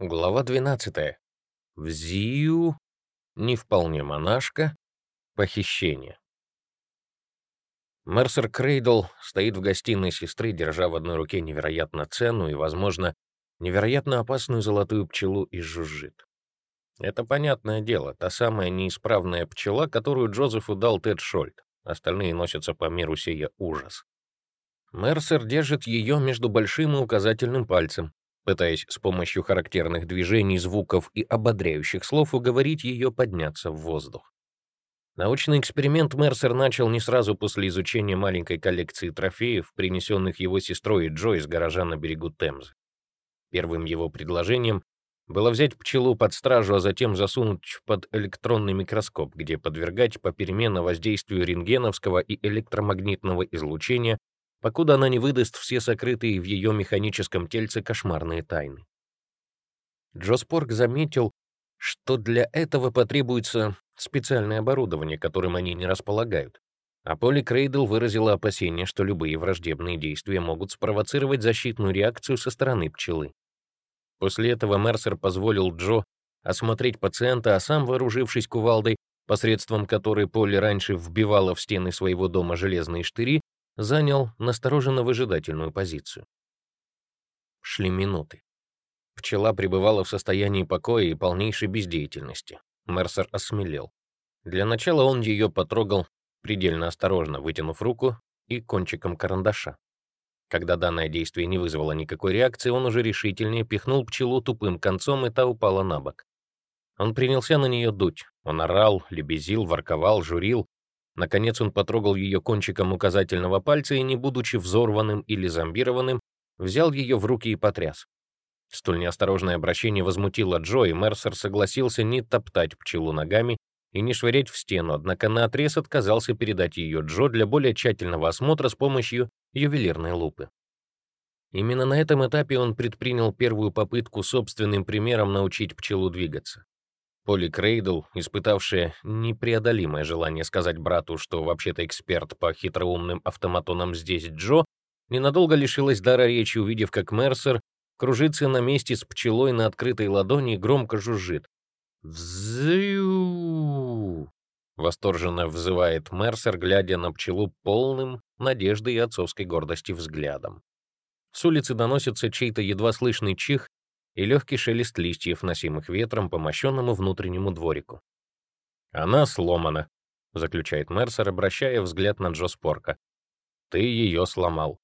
Глава 12. Взию, не вполне монашка, похищение. Мерсер Крейдл стоит в гостиной сестры, держа в одной руке невероятно ценную и, возможно, невероятно опасную золотую пчелу и жужжит. Это понятное дело, та самая неисправная пчела, которую Джозефу дал Тед Шольд. Остальные носятся по миру сия ужас. Мерсер держит ее между большим и указательным пальцем, пытаясь с помощью характерных движений, звуков и ободряющих слов уговорить ее подняться в воздух. Научный эксперимент Мерсер начал не сразу после изучения маленькой коллекции трофеев, принесенных его сестрой и Джо из гаража на берегу Темзы. Первым его предложением было взять пчелу под стражу, а затем засунуть под электронный микроскоп, где подвергать попеременно воздействию рентгеновского и электромагнитного излучения, покуда она не выдаст все сокрытые в ее механическом тельце кошмарные тайны. Джо Спорг заметил, что для этого потребуется специальное оборудование, которым они не располагают. А Поли Крейдл выразила опасение, что любые враждебные действия могут спровоцировать защитную реакцию со стороны пчелы. После этого Мерсер позволил Джо осмотреть пациента, а сам, вооружившись кувалдой, посредством которой Полли раньше вбивала в стены своего дома железные штыри, занял настороженно-выжидательную позицию. Шли минуты. Пчела пребывала в состоянии покоя и полнейшей бездеятельности. Мерсер осмелел. Для начала он ее потрогал предельно осторожно, вытянув руку и кончиком карандаша. Когда данное действие не вызвало никакой реакции, он уже решительнее пихнул пчелу тупым концом, и та упала на бок. Он принялся на нее дуть. Он орал, лебезил, ворковал, журил. Наконец он потрогал ее кончиком указательного пальца и, не будучи взорванным или зомбированным, взял ее в руки и потряс. Столь неосторожное обращение возмутило Джо, и Мерсер согласился не топтать пчелу ногами и не швырять в стену, однако наотрез отказался передать ее Джо для более тщательного осмотра с помощью ювелирной лупы. Именно на этом этапе он предпринял первую попытку собственным примером научить пчелу двигаться. Поли Крейдл, испытавшая непреодолимое желание сказать брату, что вообще-то эксперт по хитроумным автоматонам здесь Джо, ненадолго лишилась дара речи, увидев, как Мерсер кружится на месте с пчелой на открытой ладони и громко жужжит. «Взю!» — восторженно взывает Мерсер, глядя на пчелу полным надежды и отцовской гордости взглядом. С улицы доносится чей-то едва слышный чих и легкий шелест листьев, носимых ветром по мощенному внутреннему дворику. «Она сломана», — заключает Мерсер, обращая взгляд на Джо Спорка. «Ты ее сломал».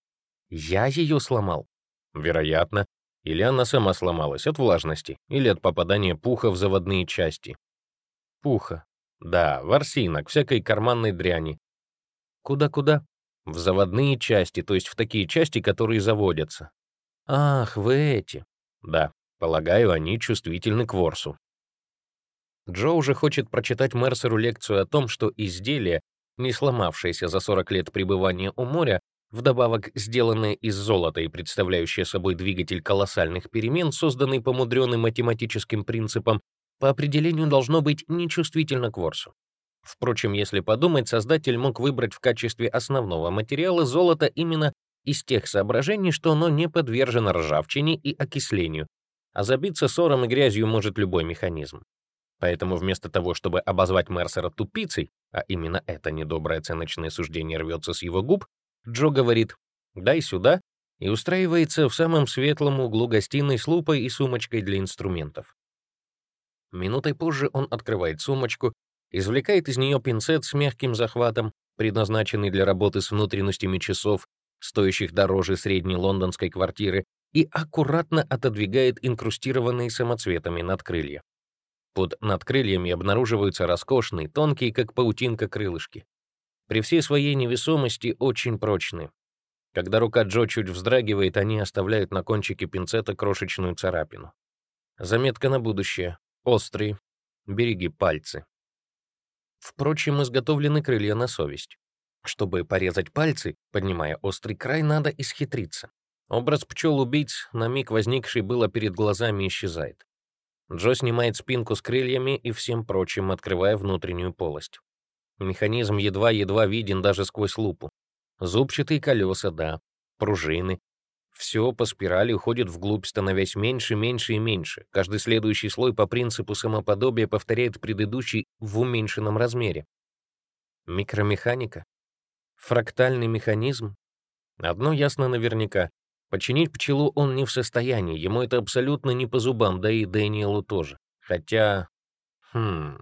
«Я ее сломал?» «Вероятно. Или она сама сломалась от влажности, или от попадания пуха в заводные части». «Пуха. Да, ворсинок, всякой карманной дряни». «Куда-куда?» В заводные части, то есть в такие части, которые заводятся. Ах, в эти. Да, полагаю, они чувствительны к ворсу. Джо уже хочет прочитать Мерсеру лекцию о том, что изделие, не сломавшееся за 40 лет пребывания у моря, вдобавок сделанное из золота и представляющее собой двигатель колоссальных перемен, созданный по мудреным математическим принципам, по определению должно быть нечувствительно к ворсу. Впрочем, если подумать, создатель мог выбрать в качестве основного материала золото именно из тех соображений, что оно не подвержено ржавчине и окислению, а забиться ссором и грязью может любой механизм. Поэтому вместо того, чтобы обозвать Мерсера тупицей, а именно это недоброе оценочное суждение рвется с его губ, Джо говорит «дай сюда» и устраивается в самом светлом углу гостиной с лупой и сумочкой для инструментов. Минутой позже он открывает сумочку извлекает из нее пинцет с мягким захватом, предназначенный для работы с внутренностями часов, стоящих дороже средней лондонской квартиры, и аккуратно отодвигает инкрустированные самоцветами надкрылья. Под надкрыльями обнаруживаются роскошные, тонкие, как паутинка, крылышки. При всей своей невесомости очень прочные. Когда рука Джо чуть вздрагивает, они оставляют на кончике пинцета крошечную царапину. Заметка на будущее. Острые. Береги пальцы. Впрочем, изготовлены крылья на совесть. Чтобы порезать пальцы, поднимая острый край, надо исхитриться. Образ пчел-убийц, на миг возникший было перед глазами, исчезает. Джо снимает спинку с крыльями и всем прочим, открывая внутреннюю полость. Механизм едва-едва виден даже сквозь лупу. Зубчатые колеса, да, пружины. Все по спирали уходит вглубь, становясь меньше, меньше и меньше. Каждый следующий слой по принципу самоподобия повторяет предыдущий в уменьшенном размере. Микромеханика? Фрактальный механизм? Одно ясно наверняка. Починить пчелу он не в состоянии, ему это абсолютно не по зубам, да и Дэниелу тоже. Хотя... Хм...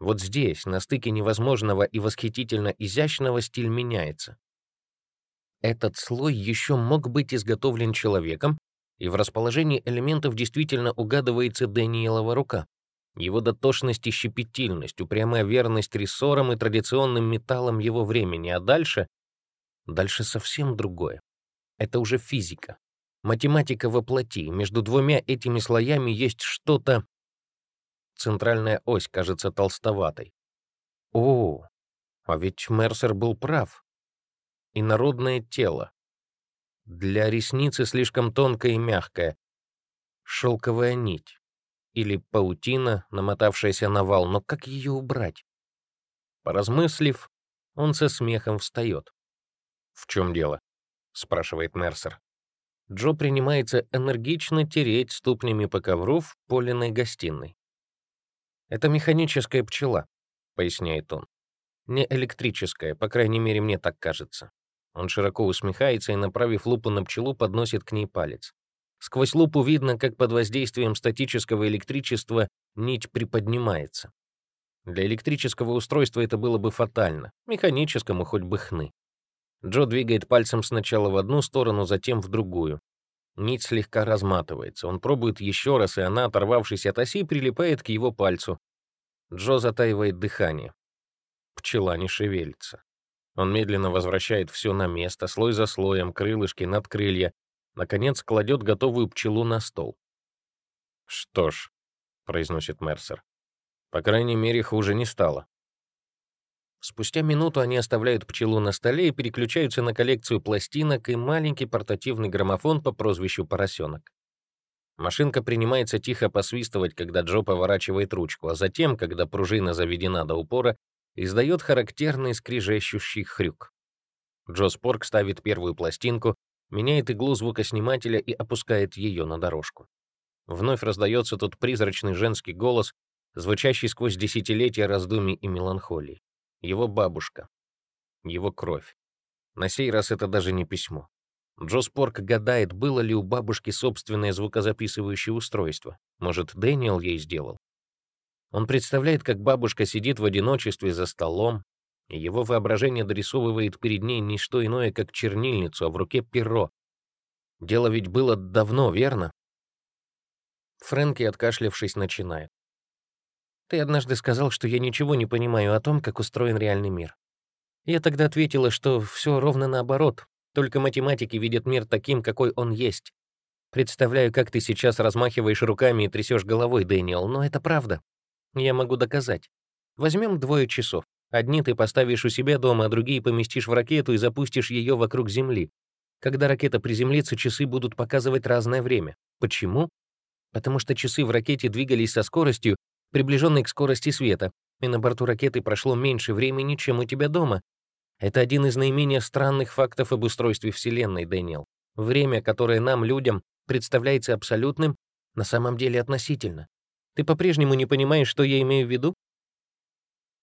Вот здесь, на стыке невозможного и восхитительно изящного, стиль меняется. Этот слой еще мог быть изготовлен человеком, и в расположении элементов действительно угадывается Дэниелова рука. Его дотошность и щепетильность, упрямая верность рессорам и традиционным металлам его времени, а дальше... Дальше совсем другое. Это уже физика. Математика воплоти. Между двумя этими слоями есть что-то... Центральная ось кажется толстоватой. О, а ведь Мерсер был прав инородное тело. Для ресницы слишком тонкая и мягкая. Шелковая нить. Или паутина, намотавшаяся на вал, но как ее убрать? Поразмыслив, он со смехом встает. «В чем дело?» — спрашивает Мерсер. Джо принимается энергично тереть ступнями по ковру в поленной гостиной. «Это механическая пчела», — поясняет он. «Не электрическая, по крайней мере, мне так кажется. Он широко усмехается и, направив лупу на пчелу, подносит к ней палец. Сквозь лупу видно, как под воздействием статического электричества нить приподнимается. Для электрического устройства это было бы фатально, механическому хоть бы хны. Джо двигает пальцем сначала в одну сторону, затем в другую. Нить слегка разматывается. Он пробует еще раз, и она, оторвавшись от оси, прилипает к его пальцу. Джо затаивает дыхание. Пчела не шевелится. Он медленно возвращает все на место, слой за слоем, крылышки, надкрылья. Наконец кладет готовую пчелу на стол. «Что ж», — произносит Мерсер, — «по крайней мере, хуже не стало». Спустя минуту они оставляют пчелу на столе и переключаются на коллекцию пластинок и маленький портативный граммофон по прозвищу «Поросенок». Машинка принимается тихо посвистывать, когда Джо поворачивает ручку, а затем, когда пружина заведена до упора, издает характерный скрижещущий хрюк. Джо Спорк ставит первую пластинку, меняет иглу звукоснимателя и опускает ее на дорожку. Вновь раздается тот призрачный женский голос, звучащий сквозь десятилетия раздумий и меланхолии. Его бабушка. Его кровь. На сей раз это даже не письмо. Джо Спорк гадает, было ли у бабушки собственное звукозаписывающее устройство. Может, Дэниел ей сделал? Он представляет, как бабушка сидит в одиночестве за столом, и его воображение дорисовывает перед ней не что иное, как чернильницу, а в руке перо. Дело ведь было давно, верно? Фрэнки, откашлявшись, начинает. «Ты однажды сказал, что я ничего не понимаю о том, как устроен реальный мир. Я тогда ответила, что все ровно наоборот, только математики видят мир таким, какой он есть. Представляю, как ты сейчас размахиваешь руками и трясешь головой, Дэниел, но это правда. Я могу доказать. Возьмем двое часов. Одни ты поставишь у себя дома, а другие поместишь в ракету и запустишь ее вокруг Земли. Когда ракета приземлится, часы будут показывать разное время. Почему? Потому что часы в ракете двигались со скоростью, приближенной к скорости света, и на борту ракеты прошло меньше времени, чем у тебя дома. Это один из наименее странных фактов об устройстве Вселенной, Дэниел. Время, которое нам, людям, представляется абсолютным, на самом деле относительно. Ты по-прежнему не понимаешь, что я имею в виду?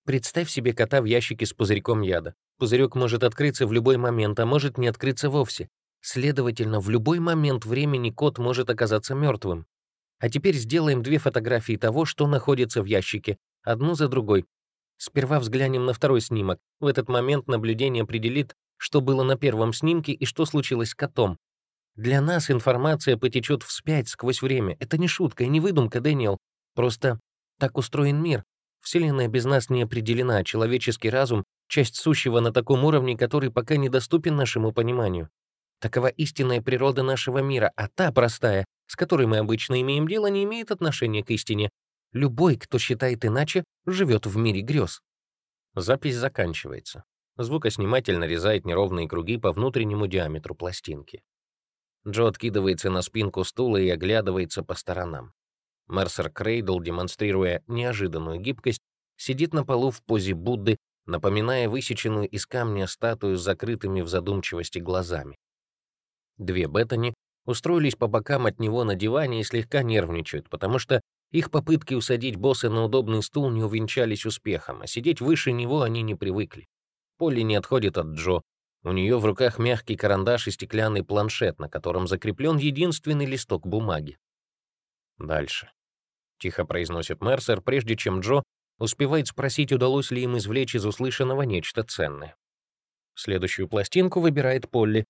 Представь себе кота в ящике с пузырьком яда. Пузырек может открыться в любой момент, а может не открыться вовсе. Следовательно, в любой момент времени кот может оказаться мертвым. А теперь сделаем две фотографии того, что находится в ящике, одну за другой. Сперва взглянем на второй снимок. В этот момент наблюдение определит, что было на первом снимке и что случилось с котом. Для нас информация потечет вспять сквозь время. Это не шутка и не выдумка, Дэниел. Просто так устроен мир. Вселенная без нас не определена, а человеческий разум — часть сущего на таком уровне, который пока недоступен нашему пониманию. Такова истинная природа нашего мира, а та простая, с которой мы обычно имеем дело, не имеет отношения к истине. Любой, кто считает иначе, живет в мире грез. Запись заканчивается. Звукосниматель нарезает неровные круги по внутреннему диаметру пластинки. Джо откидывается на спинку стула и оглядывается по сторонам. Мерсер Крейдл, демонстрируя неожиданную гибкость, сидит на полу в позе Будды, напоминая высеченную из камня статую с закрытыми в задумчивости глазами. Две Беттани устроились по бокам от него на диване и слегка нервничают, потому что их попытки усадить босса на удобный стул не увенчались успехом, а сидеть выше него они не привыкли. Полли не отходит от Джо. У нее в руках мягкий карандаш и стеклянный планшет, на котором закреплен единственный листок бумаги. «Дальше», — тихо произносит Мерсер, прежде чем Джо успевает спросить, удалось ли им извлечь из услышанного нечто ценное. Следующую пластинку выбирает Полли.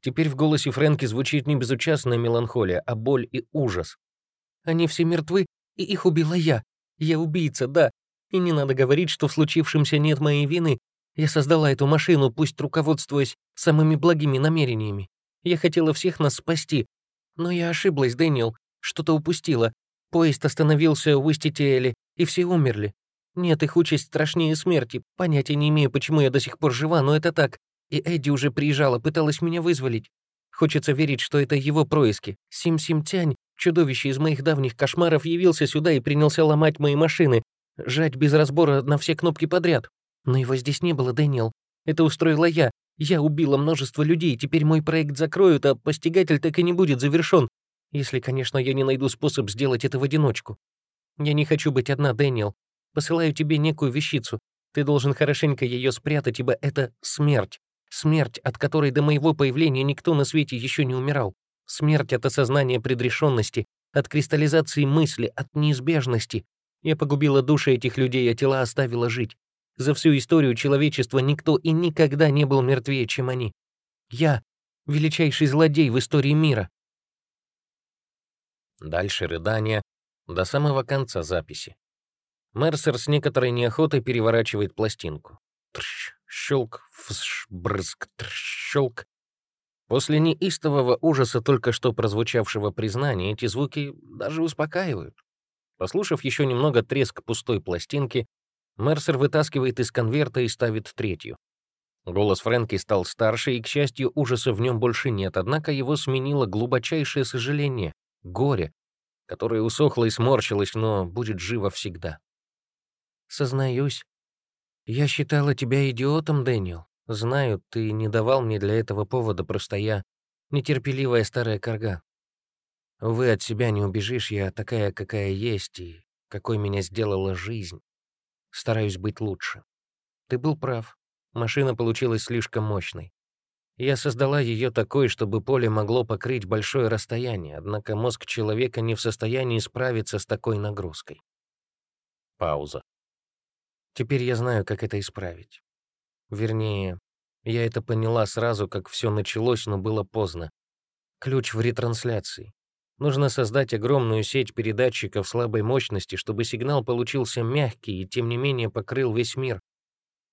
Теперь в голосе Фрэнки звучит не безучастная меланхолия, а боль и ужас. «Они все мертвы, и их убила я. Я убийца, да. И не надо говорить, что в случившемся нет моей вины. Я создала эту машину, пусть руководствуясь самыми благими намерениями. Я хотела всех нас спасти. Но я ошиблась, Дэниел. Что-то упустила. Поезд остановился в Уиститиэле, и все умерли. Нет, их участь страшнее смерти. Понятия не имею, почему я до сих пор жива, но это так. И Эдди уже приезжала, пыталась меня вызволить. Хочется верить, что это его происки. Сим-Сим-Тянь, чудовище из моих давних кошмаров, явился сюда и принялся ломать мои машины, жать без разбора на все кнопки подряд. Но его здесь не было, Дэниел. Это устроила я. Я убила множество людей, теперь мой проект закроют, а постигатель так и не будет завершен. Если, конечно, я не найду способ сделать это в одиночку. Я не хочу быть одна, Дэниел. Посылаю тебе некую вещицу. Ты должен хорошенько ее спрятать, ибо это смерть. Смерть, от которой до моего появления никто на свете еще не умирал. Смерть от осознания предрешенности, от кристаллизации мысли, от неизбежности. Я погубила души этих людей, а тела оставила жить. За всю историю человечества никто и никогда не был мертвее, чем они. Я — величайший злодей в истории мира. Дальше рыдания до самого конца записи. Мерсер с некоторой неохотой переворачивает пластинку. Трщ, щелк, фш, брызг, трщ, щелк. После неистового ужаса только что прозвучавшего признания эти звуки даже успокаивают. Послушав еще немного треск пустой пластинки, Мерсер вытаскивает из конверта и ставит третью. Голос Фрэнки стал старше, и, к счастью, ужаса в нем больше нет, однако его сменило глубочайшее сожаление, горе, которое усохло и сморщилось, но будет живо всегда. «Сознаюсь, я считала тебя идиотом, Дэниел. Знаю, ты не давал мне для этого повода, просто я нетерпеливая старая корга. Вы от себя не убежишь, я такая, какая есть, и какой меня сделала жизнь. Стараюсь быть лучше. Ты был прав. Машина получилась слишком мощной. Я создала ее такой, чтобы поле могло покрыть большое расстояние, однако мозг человека не в состоянии справиться с такой нагрузкой. Пауза. Теперь я знаю, как это исправить. Вернее, я это поняла сразу, как все началось, но было поздно. Ключ в ретрансляции. Нужно создать огромную сеть передатчиков слабой мощности, чтобы сигнал получился мягкий и, тем не менее, покрыл весь мир.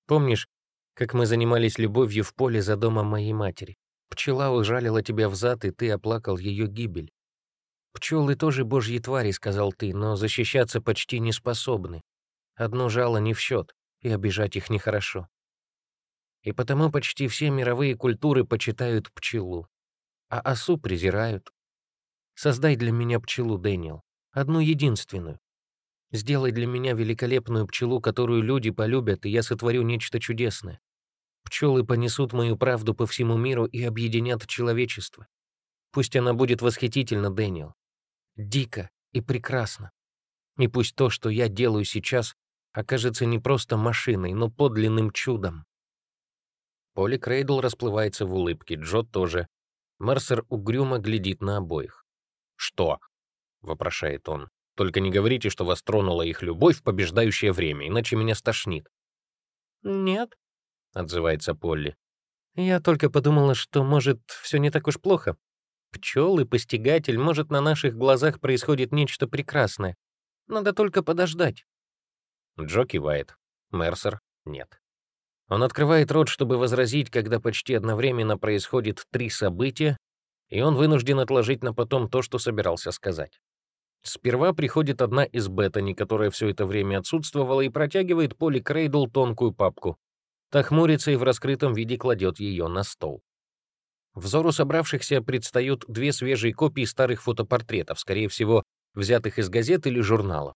Помнишь, как мы занимались любовью в поле за домом моей матери? Пчела ужалила тебя в зад, и ты оплакал ее гибель. Пчелы тоже божьи твари, сказал ты, но защищаться почти не способны. Одно жало не в счет, и обижать их нехорошо. И потому почти все мировые культуры почитают пчелу, а осу презирают. Создай для меня пчелу, Дэниел, одну единственную. Сделай для меня великолепную пчелу, которую люди полюбят, и я сотворю нечто чудесное. Пчелы понесут мою правду по всему миру и объединят человечество. Пусть она будет восхитительна, Дэниел. Дико и прекрасно. И пусть то, что я делаю сейчас, окажется не просто машиной, но подлинным чудом. Поли Крейдл расплывается в улыбке, Джо тоже. Мерсер угрюмо глядит на обоих. «Что?» — вопрошает он. «Только не говорите, что вас тронула их любовь в побеждающее время, иначе меня стошнит». «Нет», — отзывается Полли. «Я только подумала, что, может, все не так уж плохо. Пчелы, постигатель, может, на наших глазах происходит нечто прекрасное. Надо только подождать». Джо кивает. Мерсер — нет. Он открывает рот, чтобы возразить, когда почти одновременно происходит три события, и он вынужден отложить на потом то, что собирался сказать. Сперва приходит одна из Беттани, которая все это время отсутствовала, и протягивает Поли Крейдл тонкую папку. Та хмурится и в раскрытом виде кладет ее на стол. Взору собравшихся предстают две свежие копии старых фотопортретов, скорее всего, взятых из газет или журнала.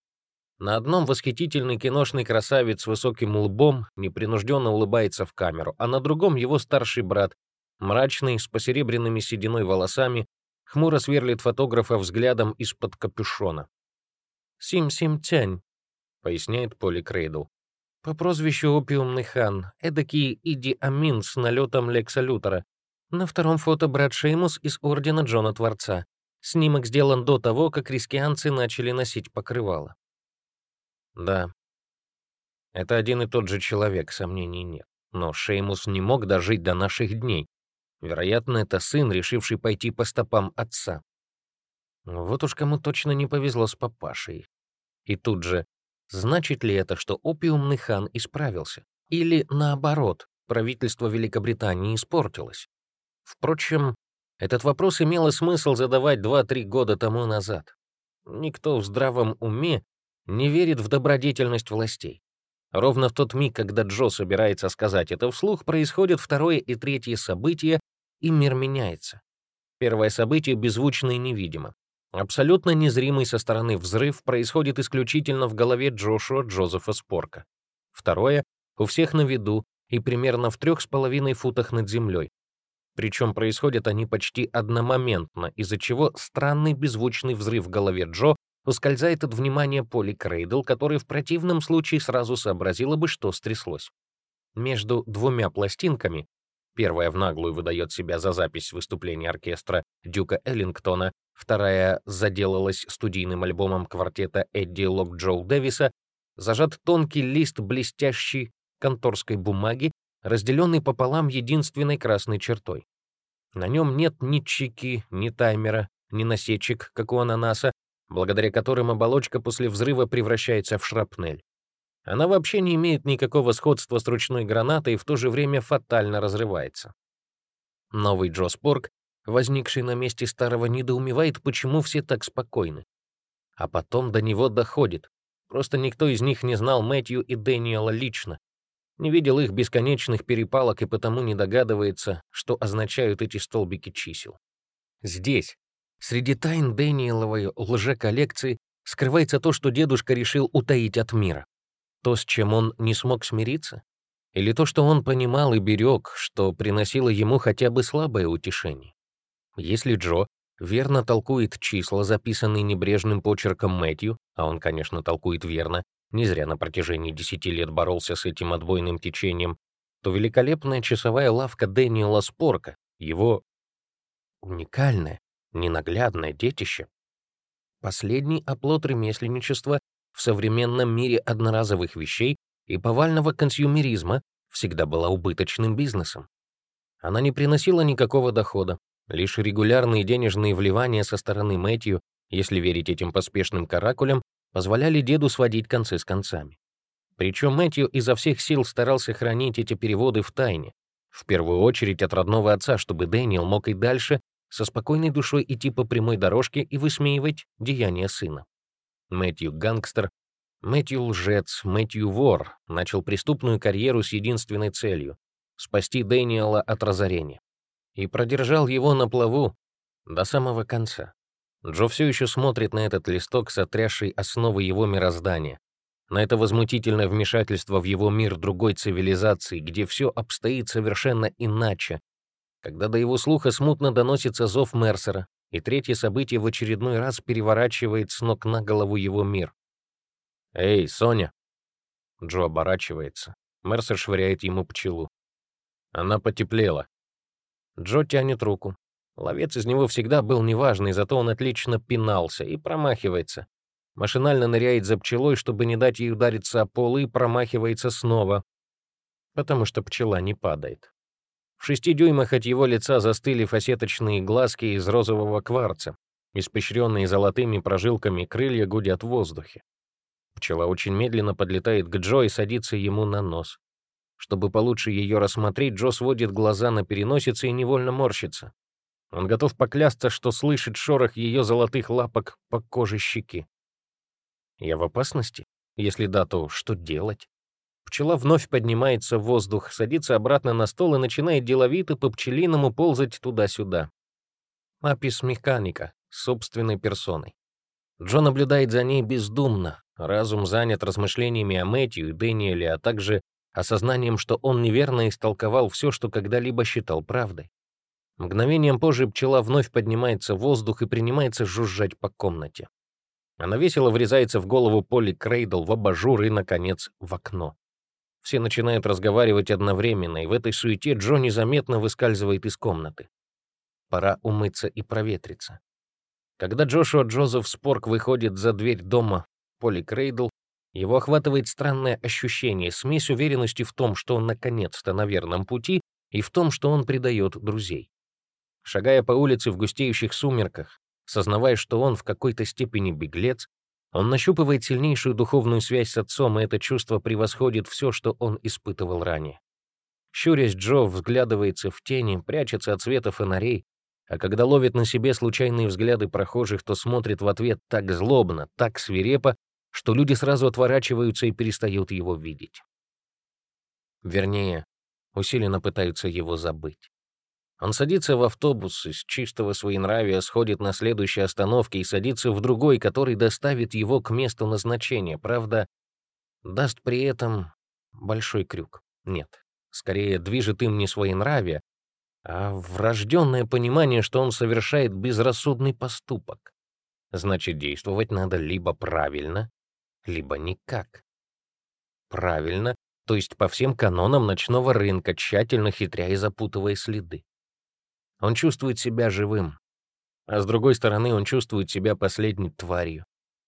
На одном восхитительный киношный красавец с высоким лбом непринужденно улыбается в камеру, а на другом его старший брат, мрачный, с посеребряными сединой волосами, хмуро сверлит фотографа взглядом из-под капюшона. «Сим-Сим-Тянь», — поясняет Поли Крейдл. «По прозвищу Опиумный хан, эдакий Иди Амин с налетом Лекса Лютера. На втором фото брат Шеймус из Ордена Джона Творца. Снимок сделан до того, как рискианцы начали носить покрывало». Да, это один и тот же человек, сомнений нет. Но Шеймус не мог дожить до наших дней. Вероятно, это сын, решивший пойти по стопам отца. Вот уж кому точно не повезло с папашей. И тут же, значит ли это, что опиумный хан исправился? Или, наоборот, правительство Великобритании испортилось? Впрочем, этот вопрос имело смысл задавать 2-3 года тому назад. Никто в здравом уме не верит в добродетельность властей. Ровно в тот миг, когда Джо собирается сказать это вслух, происходит второе и третье событие, и мир меняется. Первое событие беззвучно и невидимо. Абсолютно незримый со стороны взрыв происходит исключительно в голове Джошуа Джозефа Спорка. Второе — у всех на виду и примерно в трех с половиной футах над землей. Причем происходят они почти одномоментно, из-за чего странный беззвучный взрыв в голове Джо ускользает от внимания Поли Крейдл, который в противном случае сразу сообразила бы, что стряслось. Между двумя пластинками, первая в наглую выдает себя за запись выступления оркестра Дюка Эллингтона, вторая заделалась студийным альбомом квартета Эдди Лок Джоу Дэвиса, зажат тонкий лист блестящей конторской бумаги, разделенный пополам единственной красной чертой. На нем нет ни чеки, ни таймера, ни насечек, как у ананаса, благодаря которым оболочка после взрыва превращается в шрапнель. Она вообще не имеет никакого сходства с ручной гранатой и в то же время фатально разрывается. Новый Джо Спорк, возникший на месте старого, недоумевает, почему все так спокойны. А потом до него доходит. Просто никто из них не знал Мэтью и Дэниела лично, не видел их бесконечных перепалок и потому не догадывается, что означают эти столбики чисел. Здесь, Среди тайн Дэниеловой лжеколлекции скрывается то, что дедушка решил утаить от мира. То, с чем он не смог смириться? Или то, что он понимал и берег, что приносило ему хотя бы слабое утешение? Если Джо верно толкует числа, записанные небрежным почерком Мэтью, а он, конечно, толкует верно, не зря на протяжении десяти лет боролся с этим отбойным течением, то великолепная часовая лавка Дэниела Спорка, его уникальная, ненаглядное детище. Последний оплот ремесленничества в современном мире одноразовых вещей и повального консюмеризма всегда была убыточным бизнесом. Она не приносила никакого дохода, лишь регулярные денежные вливания со стороны Мэтью, если верить этим поспешным каракулям, позволяли деду сводить концы с концами. Причем Мэтью изо всех сил старался хранить эти переводы в тайне, в первую очередь от родного отца, чтобы Дэниел мог и дальше со спокойной душой идти по прямой дорожке и высмеивать деяния сына. Мэтью гангстер, Мэтью лжец, Мэтью вор начал преступную карьеру с единственной целью — спасти Дэниела от разорения. И продержал его на плаву до самого конца. Джо все еще смотрит на этот листок, сотрясший основы его мироздания, на это возмутительное вмешательство в его мир другой цивилизации, где все обстоит совершенно иначе, когда до его слуха смутно доносится зов Мерсера, и третье событие в очередной раз переворачивает с ног на голову его мир. «Эй, Соня!» Джо оборачивается. Мерсер швыряет ему пчелу. Она потеплела. Джо тянет руку. Ловец из него всегда был неважный, зато он отлично пинался и промахивается. Машинально ныряет за пчелой, чтобы не дать ей удариться о пол, и промахивается снова, потому что пчела не падает. В шести дюймах от его лица застыли фасеточные глазки из розового кварца. Испещренные золотыми прожилками крылья гудят в воздухе. Пчела очень медленно подлетает к Джо и садится ему на нос. Чтобы получше ее рассмотреть, Джо сводит глаза на переносице и невольно морщится. Он готов поклясться, что слышит шорох ее золотых лапок по коже щеки. Я в опасности? Если да, то что делать? Пчела вновь поднимается в воздух, садится обратно на стол и начинает деловито по пчелиному ползать туда-сюда. Апис механика, собственной персоной. Джо наблюдает за ней бездумно. Разум занят размышлениями о Мэтью и Дэниеле, а также осознанием, что он неверно истолковал все, что когда-либо считал правдой. Мгновением позже пчела вновь поднимается в воздух и принимается жужжать по комнате. Она весело врезается в голову Поли Крейдл, в абажур и, наконец, в окно. Все начинают разговаривать одновременно, и в этой суете Джо незаметно выскальзывает из комнаты. Пора умыться и проветриться. Когда Джошуа Джозеф Спорк выходит за дверь дома Поли Крейдл, его охватывает странное ощущение, смесь уверенности в том, что он наконец-то на верном пути, и в том, что он предает друзей. Шагая по улице в густеющих сумерках, сознавая, что он в какой-то степени беглец, он нащупывает сильнейшую духовную связь с отцом, и это чувство превосходит все, что он испытывал ранее. Щурясь, Джо взглядывается в тени, прячется от света фонарей, а когда ловит на себе случайные взгляды прохожих, то смотрит в ответ так злобно, так свирепо, что люди сразу отворачиваются и перестают его видеть. Вернее, усиленно пытаются его забыть. Он садится в автобус, из чистого своенравия сходит на следующей остановке и садится в другой, который доставит его к месту назначения. Правда, даст при этом большой крюк. Нет, скорее движет им не своенравие, а врожденное понимание, что он совершает безрассудный поступок. Значит, действовать надо либо правильно, либо никак. Правильно, то есть по всем канонам ночного рынка, тщательно хитря и запутывая следы. Он чувствует себя живым. А с другой стороны, он чувствует себя последней тварью.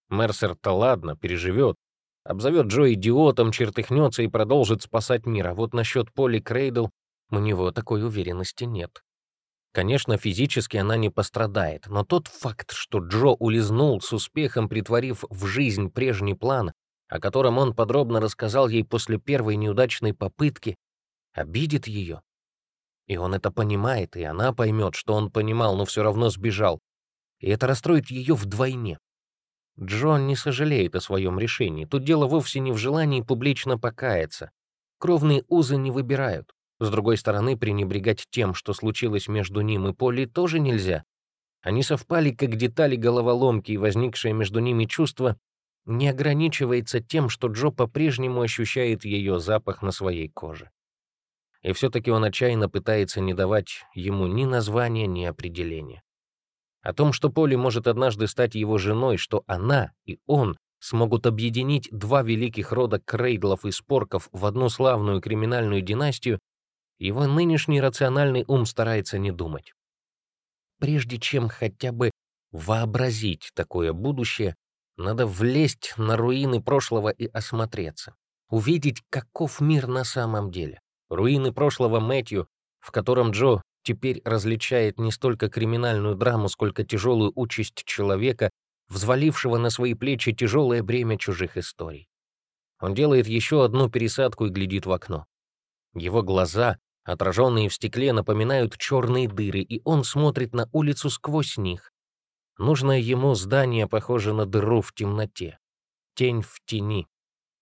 Мерсер-то ладно, переживет. Обзовет Джо идиотом, чертыхнется и продолжит спасать мир. А вот насчет Поли Крейдл у него такой уверенности нет. Конечно, физически она не пострадает, но тот факт, что Джо улизнул с успехом, притворив в жизнь прежний план, о котором он подробно рассказал ей после первой неудачной попытки, обидит ее. И он это понимает, и она поймет, что он понимал, но все равно сбежал. И это расстроит ее вдвойне. Джон не сожалеет о своем решении. Тут дело вовсе не в желании публично покаяться. Кровные узы не выбирают. С другой стороны, пренебрегать тем, что случилось между ним и Полли, тоже нельзя. Они совпали как детали головоломки, и возникшее между ними чувство не ограничивается тем, что Джо по-прежнему ощущает ее запах на своей коже и все-таки он отчаянно пытается не давать ему ни названия, ни определения. О том, что Поли может однажды стать его женой, что она и он смогут объединить два великих рода Крейдлов и Спорков в одну славную криминальную династию, его нынешний рациональный ум старается не думать. Прежде чем хотя бы вообразить такое будущее, надо влезть на руины прошлого и осмотреться, увидеть, каков мир на самом деле. Руины прошлого Мэтью, в котором Джо теперь различает не столько криминальную драму, сколько тяжелую участь человека, взвалившего на свои плечи тяжелое бремя чужих историй. Он делает еще одну пересадку и глядит в окно. Его глаза, отраженные в стекле, напоминают черные дыры, и он смотрит на улицу сквозь них. Нужное ему здание похоже на дыру в темноте. Тень в тени.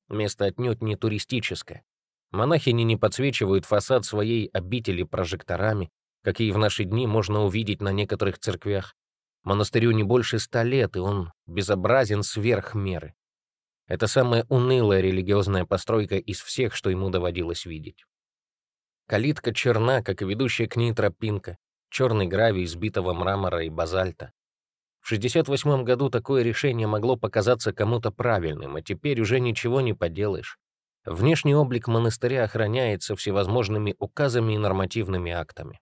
Место отнюдь не туристическое. Монахини не подсвечивают фасад своей обители прожекторами, какие в наши дни можно увидеть на некоторых церквях. Монастырю не больше ста лет, и он безобразен сверх меры. Это самая унылая религиозная постройка из всех, что ему доводилось видеть. Калитка черна, как и ведущая к ней тропинка, черный гравий из битого мрамора и базальта. В 68 году такое решение могло показаться кому-то правильным, а теперь уже ничего не поделаешь. Внешний облик монастыря охраняется всевозможными указами и нормативными актами.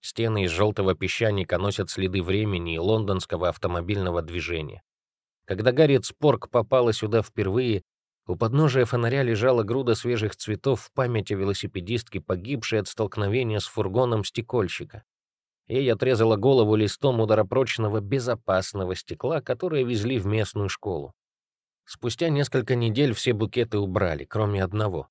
Стены из желтого песчаника носят следы времени и лондонского автомобильного движения. Когда Гарриет Спорк попала сюда впервые, у подножия фонаря лежала груда свежих цветов в память о велосипедистке, погибшей от столкновения с фургоном стекольщика. Ей отрезала голову листом ударопрочного безопасного стекла, которое везли в местную школу. Спустя несколько недель все букеты убрали, кроме одного.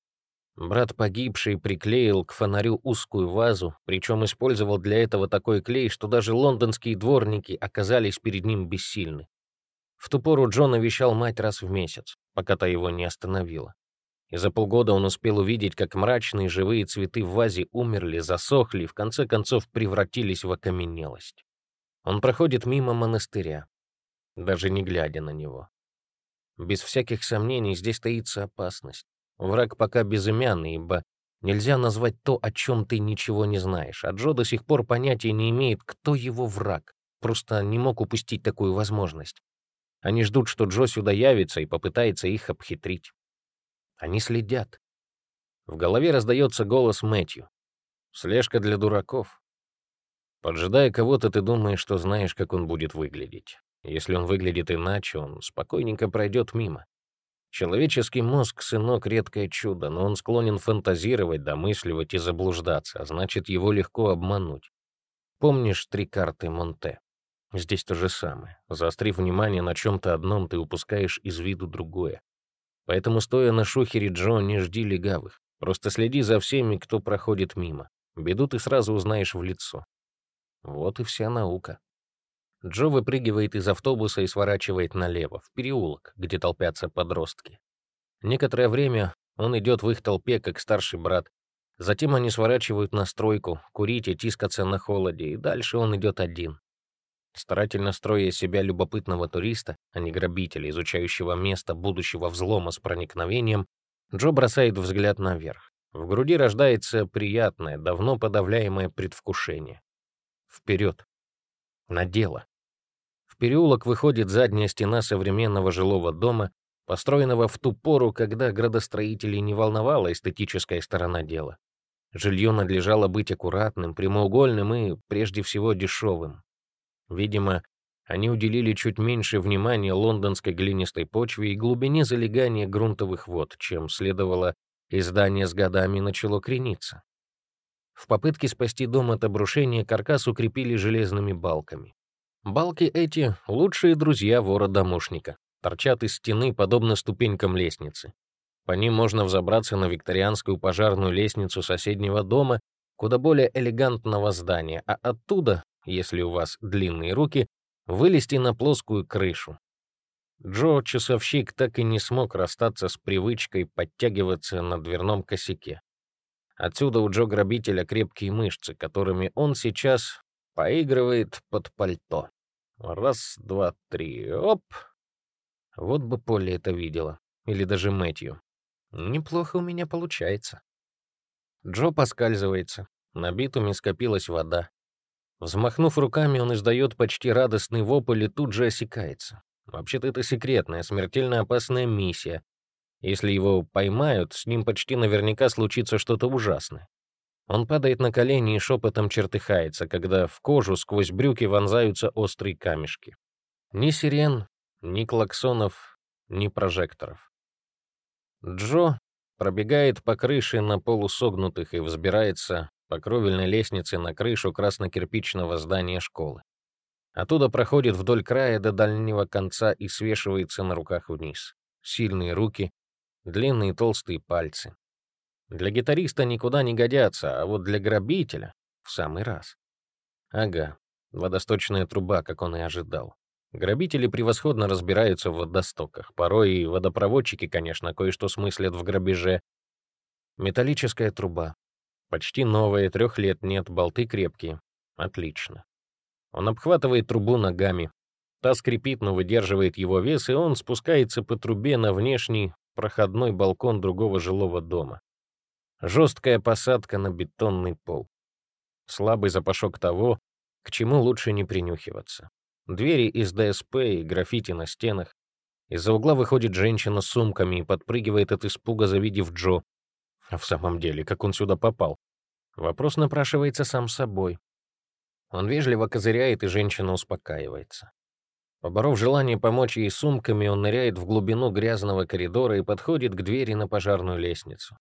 Брат погибший приклеил к фонарю узкую вазу, причем использовал для этого такой клей, что даже лондонские дворники оказались перед ним бессильны. В ту пору Джон навещал мать раз в месяц, пока та его не остановила. И за полгода он успел увидеть, как мрачные живые цветы в вазе умерли, засохли и в конце концов превратились в окаменелость. Он проходит мимо монастыря, даже не глядя на него. Без всяких сомнений здесь таится опасность. Враг пока безымянный, ибо Нельзя назвать то, о чем ты ничего не знаешь, а Джо до сих пор понятия не имеет, кто его враг. Просто не мог упустить такую возможность. Они ждут, что Джо сюда явится и попытается их обхитрить. Они следят. В голове раздается голос Мэтью. Слежка для дураков. Поджидая кого-то, ты думаешь, что знаешь, как он будет выглядеть. Если он выглядит иначе, он спокойненько пройдет мимо. Человеческий мозг, сынок, редкое чудо, но он склонен фантазировать, домысливать и заблуждаться, а значит, его легко обмануть. Помнишь три карты Монте? Здесь то же самое. Заострив внимание на чем-то одном, ты упускаешь из виду другое. Поэтому, стоя на шухере Джо, не жди легавых. Просто следи за всеми, кто проходит мимо. Беду ты сразу узнаешь в лицо. Вот и вся наука. Джо выпрыгивает из автобуса и сворачивает налево, в переулок, где толпятся подростки. Некоторое время он идет в их толпе, как старший брат. Затем они сворачивают на стройку, курить и тискаться на холоде, и дальше он идет один. Старательно строя себя любопытного туриста, а не грабителя, изучающего место будущего взлома с проникновением, Джо бросает взгляд наверх. В груди рождается приятное, давно подавляемое предвкушение. Вперед. На дело. Переулок выходит задняя стена современного жилого дома, построенного в ту пору, когда градостроителей не волновала эстетическая сторона дела. Жилье надлежало быть аккуратным, прямоугольным и, прежде всего, дешевым. Видимо, они уделили чуть меньше внимания лондонской глинистой почве и глубине залегания грунтовых вод, чем следовало, и здание с годами начало крениться. В попытке спасти дом от обрушения каркас укрепили железными балками. Балки эти — лучшие друзья вора-домушника, торчат из стены, подобно ступенькам лестницы. По ним можно взобраться на викторианскую пожарную лестницу соседнего дома, куда более элегантного здания, а оттуда если у вас длинные руки, вылезти на плоскую крышу. Джо, часовщик, так и не смог расстаться с привычкой подтягиваться на дверном косяке. Отсюда у Джо грабителя крепкие мышцы, которыми он сейчас поигрывает под пальто. Раз, два, три, оп. Вот бы Полли это видела. Или даже Мэтью. Неплохо у меня получается. Джо поскальзывается. На битуме скопилась вода. Взмахнув руками, он издает почти радостный вопль и тут же осекается. Вообще-то это секретная, смертельно опасная миссия. Если его поймают, с ним почти наверняка случится что-то ужасное. Он падает на колени и шепотом чертыхается, когда в кожу сквозь брюки вонзаются острые камешки. Ни сирен, ни клаксонов, ни прожекторов. Джо пробегает по крыше на полусогнутых и взбирается по кровельной лестнице на крышу красно-кирпичного здания школы. Оттуда проходит вдоль края до дальнего конца и свешивается на руках вниз. Сильные руки, длинные толстые пальцы. Для гитариста никуда не годятся, а вот для грабителя — в самый раз. Ага, водосточная труба, как он и ожидал. Грабители превосходно разбираются в водостоках. Порой и водопроводчики, конечно, кое-что смыслят в грабеже. Металлическая труба, Почти новые, трех лет нет, болты крепкие. Отлично. Он обхватывает трубу ногами. Та скрипит, но выдерживает его вес, и он спускается по трубе на внешний проходной балкон другого жилого дома. Жесткая посадка на бетонный пол. Слабый запашок того, к чему лучше не принюхиваться. Двери из ДСП и граффити на стенах. Из-за угла выходит женщина с сумками и подпрыгивает от испуга, завидев Джо, а в самом деле, как он сюда попал? Вопрос напрашивается сам собой. Он вежливо козыряет, и женщина успокаивается. Поборов желание помочь ей сумками, он ныряет в глубину грязного коридора и подходит к двери на пожарную лестницу.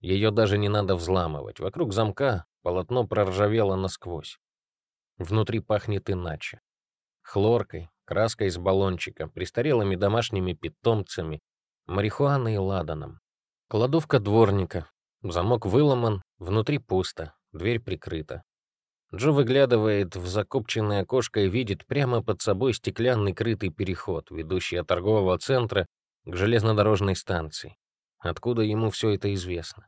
Ее даже не надо взламывать. Вокруг замка полотно проржавело насквозь. Внутри пахнет иначе. Хлоркой, краской из баллончика, престарелыми домашними питомцами, марихуаной и ладаном. Кладовка дворника. Замок выломан, внутри пусто, дверь прикрыта. Джо выглядывает в закопченное окошко и видит прямо под собой стеклянный крытый переход, ведущий от торгового центра к железнодорожной станции. Откуда ему все это известно?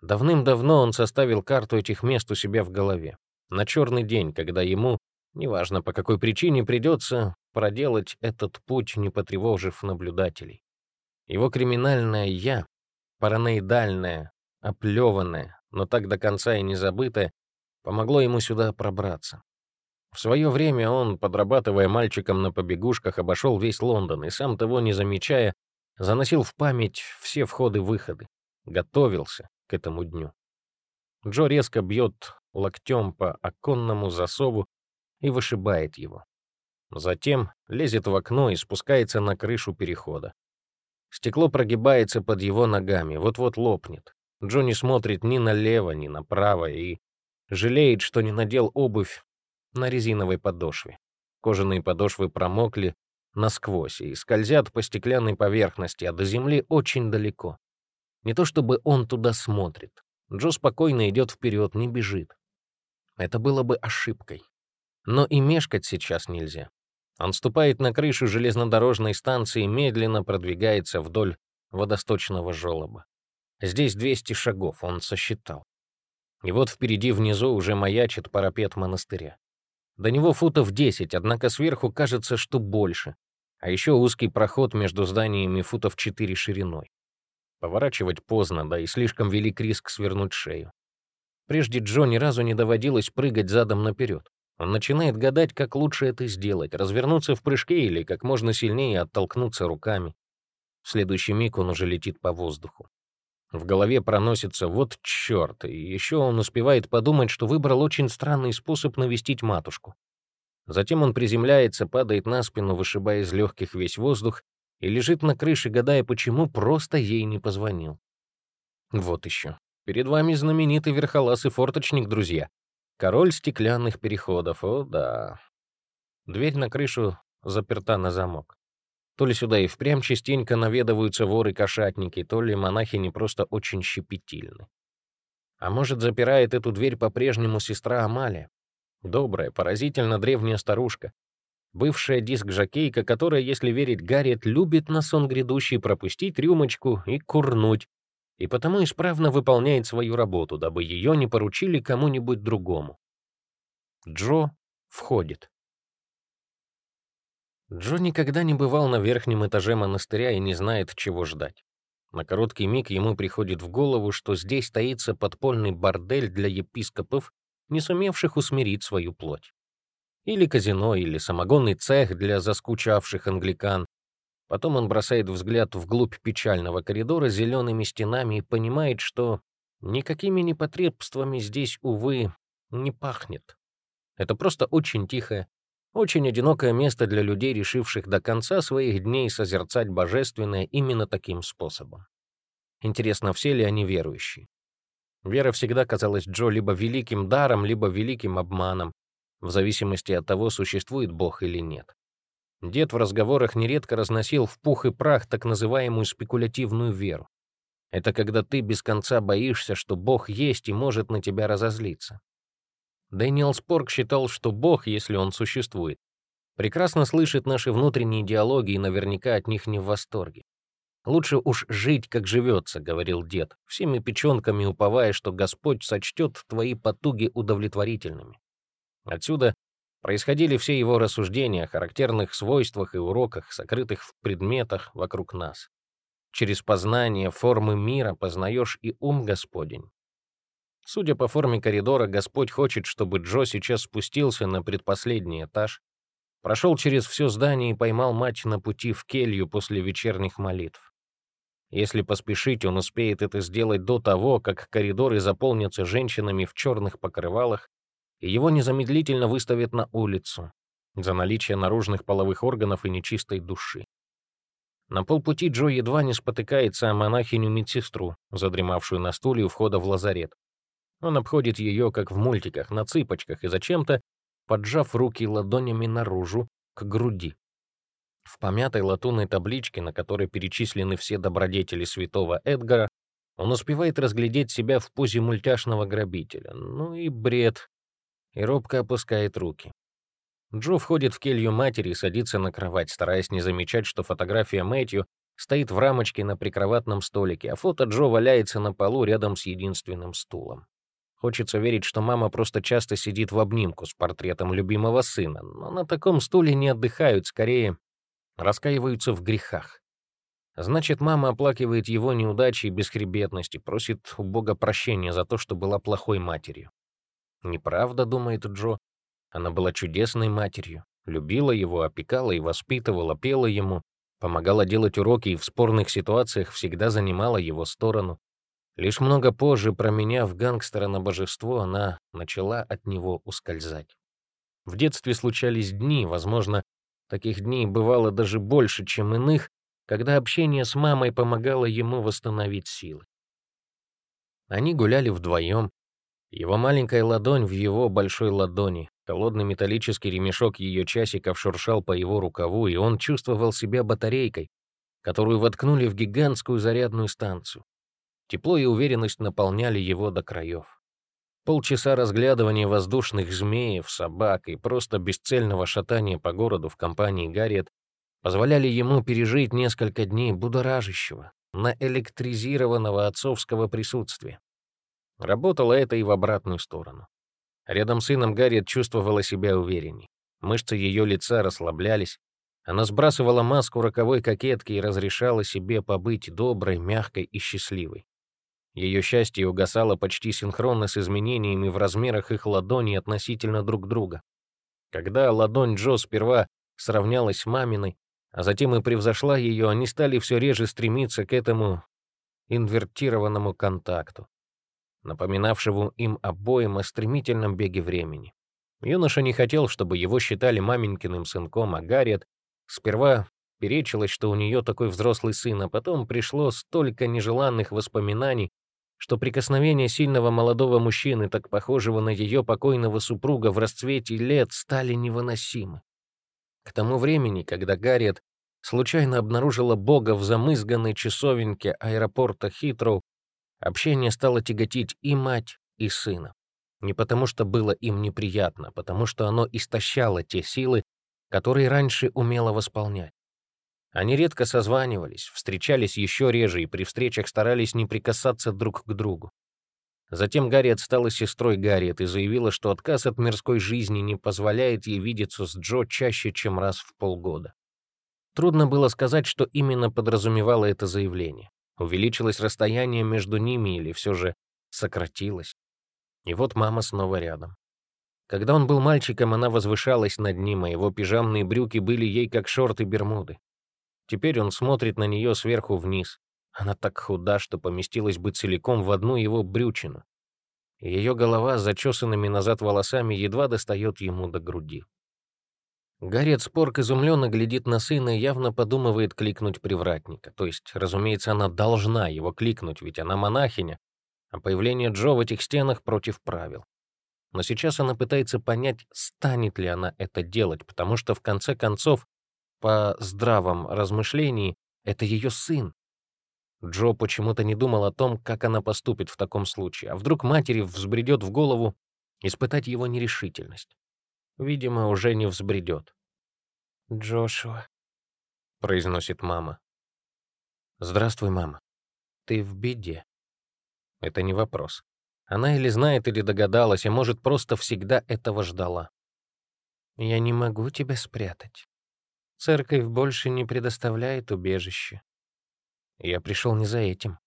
Давным-давно он составил карту этих мест у себя в голове. На черный день, когда ему, неважно по какой причине, придется проделать этот путь, не потревожив наблюдателей. Его криминальное «я» параноидальная, оплеванное, но так до конца и не забытое, помогло ему сюда пробраться. В свое время он, подрабатывая мальчиком на побегушках, обошел весь Лондон и, сам того не замечая, заносил в память все входы-выходы, готовился к этому дню. Джо резко бьет локтем по оконному засову и вышибает его. Затем лезет в окно и спускается на крышу перехода. Стекло прогибается под его ногами, вот-вот лопнет. Джонни смотрит ни налево, ни направо и жалеет, что не надел обувь на резиновой подошве. Кожаные подошвы промокли насквозь и скользят по стеклянной поверхности, а до земли очень далеко. Не то чтобы он туда смотрит. Джо спокойно идет вперед, не бежит. Это было бы ошибкой. Но и мешкать сейчас нельзя. Он ступает на крышу железнодорожной станции и медленно продвигается вдоль водосточного желоба. Здесь 200 шагов, он сосчитал. И вот впереди внизу уже маячит парапет монастыря. До него футов 10, однако сверху кажется, что больше. А еще узкий проход между зданиями футов 4 шириной. Поворачивать поздно, да и слишком велик риск свернуть шею. Прежде Джо ни разу не доводилось прыгать задом наперед. Он начинает гадать, как лучше это сделать, развернуться в прыжке или как можно сильнее оттолкнуться руками. В следующий миг он уже летит по воздуху. В голове проносится «вот черт», и еще он успевает подумать, что выбрал очень странный способ навестить матушку. Затем он приземляется, падает на спину, вышибая из легких весь воздух, и лежит на крыше, гадая, почему просто ей не позвонил. Вот еще. Перед вами знаменитый верхолаз и форточник, друзья. Король стеклянных переходов, о да. Дверь на крышу заперта на замок. То ли сюда и впрямь частенько наведываются воры-кошатники, то ли монахи не просто очень щепетильны. А может, запирает эту дверь по-прежнему сестра Амалия? Добрая, поразительно древняя старушка. Бывшая диск-жокейка, которая, если верить Гарриет, любит на сон грядущий пропустить рюмочку и курнуть, и потому исправно выполняет свою работу, дабы ее не поручили кому-нибудь другому. Джо входит. Джо никогда не бывал на верхнем этаже монастыря и не знает, чего ждать. На короткий миг ему приходит в голову, что здесь таится подпольный бордель для епископов, не сумевших усмирить свою плоть. Или казино, или самогонный цех для заскучавших англикан, Потом он бросает взгляд вглубь печального коридора зелеными стенами и понимает, что никакими непотребствами здесь, увы, не пахнет. Это просто очень тихое, очень одинокое место для людей, решивших до конца своих дней созерцать божественное именно таким способом. Интересно, все ли они верующие? Вера всегда казалась Джо либо великим даром, либо великим обманом, в зависимости от того, существует Бог или нет. Дед в разговорах нередко разносил в пух и прах так называемую спекулятивную веру. Это когда ты без конца боишься, что Бог есть и может на тебя разозлиться. Дэниел Спорк считал, что Бог, если он существует, прекрасно слышит наши внутренние диалоги и наверняка от них не в восторге. «Лучше уж жить, как живется», — говорил дед, всеми печенками уповая, что Господь сочтет твои потуги удовлетворительными. Отсюда происходили все его рассуждения о характерных свойствах и уроках, сокрытых в предметах вокруг нас. Через познание формы мира познаешь и ум Господень. Судя по форме коридора, Господь хочет, чтобы Джо сейчас спустился на предпоследний этаж, прошел через все здание и поймал мать на пути в келью после вечерних молитв. Если поспешить, он успеет это сделать до того, как коридоры заполнятся женщинами в черных покрывалах и его незамедлительно выставят на улицу за наличие наружных половых органов и нечистой души. На полпути Джо едва не спотыкается о монахиню-медсестру, задремавшую на стуле у входа в лазарет. Он обходит ее, как в мультиках, на цыпочках и зачем-то, поджав руки ладонями наружу, к груди. В помятой латунной табличке, на которой перечислены все добродетели святого Эдгара, он успевает разглядеть себя в позе мультяшного грабителя. Ну и бред и робко опускает руки. Джо входит в келью матери и садится на кровать, стараясь не замечать, что фотография Мэтью стоит в рамочке на прикроватном столике, а фото Джо валяется на полу рядом с единственным стулом. Хочется верить, что мама просто часто сидит в обнимку с портретом любимого сына, но на таком стуле не отдыхают, скорее раскаиваются в грехах. Значит, мама оплакивает его неудачи и бесхребетности, просит у Бога прощения за то, что была плохой матерью. Неправда, думает Джо. Она была чудесной матерью, любила его, опекала и воспитывала, пела ему, помогала делать уроки и в спорных ситуациях всегда занимала его сторону. Лишь много позже, променяв гангстера на божество, она начала от него ускользать. В детстве случались дни, возможно, таких дней бывало даже больше, чем иных, когда общение с мамой помогало ему восстановить силы. Они гуляли вдвоем. Его маленькая ладонь в его большой ладони, холодный металлический ремешок ее часиков шуршал по его рукаву, и он чувствовал себя батарейкой, которую воткнули в гигантскую зарядную станцию. Тепло и уверенность наполняли его до краев. Полчаса разглядывания воздушных змеев, собак и просто бесцельного шатания по городу в компании Гарриет позволяли ему пережить несколько дней будоражащего, наэлектризированного отцовского присутствия. Работало это и в обратную сторону. Рядом с сыном Гарриет чувствовала себя уверенней. Мышцы ее лица расслаблялись. Она сбрасывала маску роковой кокетки и разрешала себе побыть доброй, мягкой и счастливой. Ее счастье угасало почти синхронно с изменениями в размерах их ладоней относительно друг друга. Когда ладонь Джо сперва сравнялась с маминой, а затем и превзошла ее, они стали все реже стремиться к этому инвертированному контакту, напоминавшему им обоим о стремительном беге времени. Юноша не хотел, чтобы его считали маменькиным сынком, а Гарриет сперва перечилась, что у нее такой взрослый сын, а потом пришло столько нежеланных воспоминаний, что прикосновения сильного молодого мужчины, так похожего на ее покойного супруга в расцвете лет, стали невыносимы. К тому времени, когда Гарриет случайно обнаружила Бога в замызганной часовенке аэропорта Хитроу, общение стало тяготить и мать, и сына. Не потому что было им неприятно, а потому что оно истощало те силы, которые раньше умело восполнять. Они редко созванивались, встречались еще реже и при встречах старались не прикасаться друг к другу. Затем Гарриет стала сестрой Гарриет и заявила, что отказ от мирской жизни не позволяет ей видеться с Джо чаще, чем раз в полгода. Трудно было сказать, что именно подразумевало это заявление. Увеличилось расстояние между ними или все же сократилось. И вот мама снова рядом. Когда он был мальчиком, она возвышалась над ним, а его пижамные брюки были ей как шорты-бермуды. Теперь он смотрит на нее сверху вниз. Она так худа, что поместилась бы целиком в одну его брючину. Ее голова с зачесанными назад волосами едва достает ему до груди. Гарриет Спорк изумленно глядит на сына и явно подумывает кликнуть привратника. То есть, разумеется, она должна его кликнуть, ведь она монахиня, а появление Джо в этих стенах против правил. Но сейчас она пытается понять, станет ли она это делать, потому что, в конце концов, по здравом размышлении, это ее сын, Джо почему-то не думал о том, как она поступит в таком случае, а вдруг матери взбредет в голову испытать его нерешительность. Видимо, уже не взбредет. «Джошуа», — произносит мама. «Здравствуй, мама. Ты в беде?» Это не вопрос. Она или знает, или догадалась, а может, просто всегда этого ждала. «Я не могу тебя спрятать. Церковь больше не предоставляет убежище. Я пришел не за этим.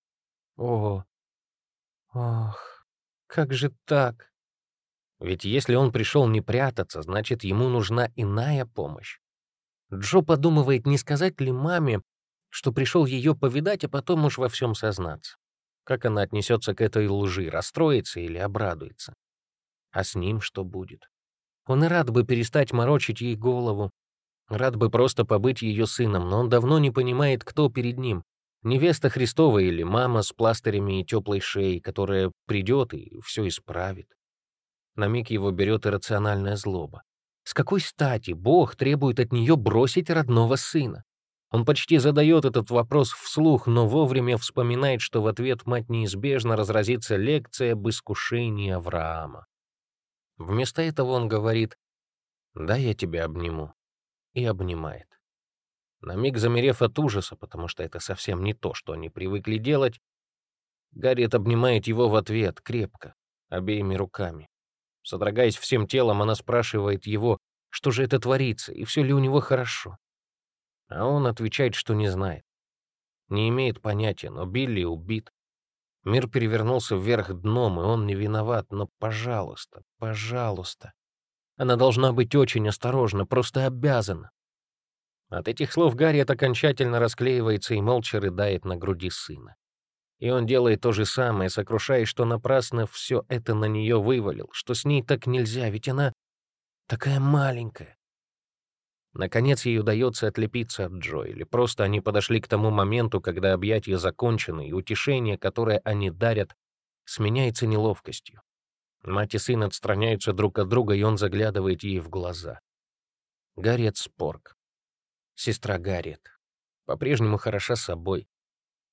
О, ох, как же так? Ведь если он пришел не прятаться, значит, ему нужна иная помощь. Джо подумывает, не сказать ли маме, что пришел ее повидать, а потом уж во всем сознаться. Как она отнесется к этой лжи, расстроится или обрадуется? А с ним что будет? Он и рад бы перестать морочить ей голову, рад бы просто побыть ее сыном, но он давно не понимает, кто перед ним Невеста Христова или мама с пластырями и теплой шеей, которая придет и все исправит. На миг его берет иррациональная злоба. С какой стати Бог требует от нее бросить родного сына? Он почти задает этот вопрос вслух, но вовремя вспоминает, что в ответ мать неизбежно разразится лекция об искушении Авраама. Вместо этого он говорит «Да, я тебя обниму» и обнимает. На миг замерев от ужаса, потому что это совсем не то, что они привыкли делать, Гарриет обнимает его в ответ, крепко, обеими руками. Содрогаясь всем телом, она спрашивает его, что же это творится, и все ли у него хорошо. А он отвечает, что не знает. Не имеет понятия, но Билли убит. Мир перевернулся вверх дном, и он не виноват, но, пожалуйста, пожалуйста. Она должна быть очень осторожна, просто обязана. От этих слов Гарриет окончательно расклеивается и молча рыдает на груди сына. И он делает то же самое, сокрушаясь, что напрасно все это на нее вывалил, что с ней так нельзя, ведь она такая маленькая. Наконец ей удается отлепиться от Джо, просто они подошли к тому моменту, когда объятия закончены, и утешение, которое они дарят, сменяется неловкостью. Мать и сын отстраняются друг от друга, и он заглядывает ей в глаза. Гарриет Спорг. Сестра Гарриет. По-прежнему хороша собой.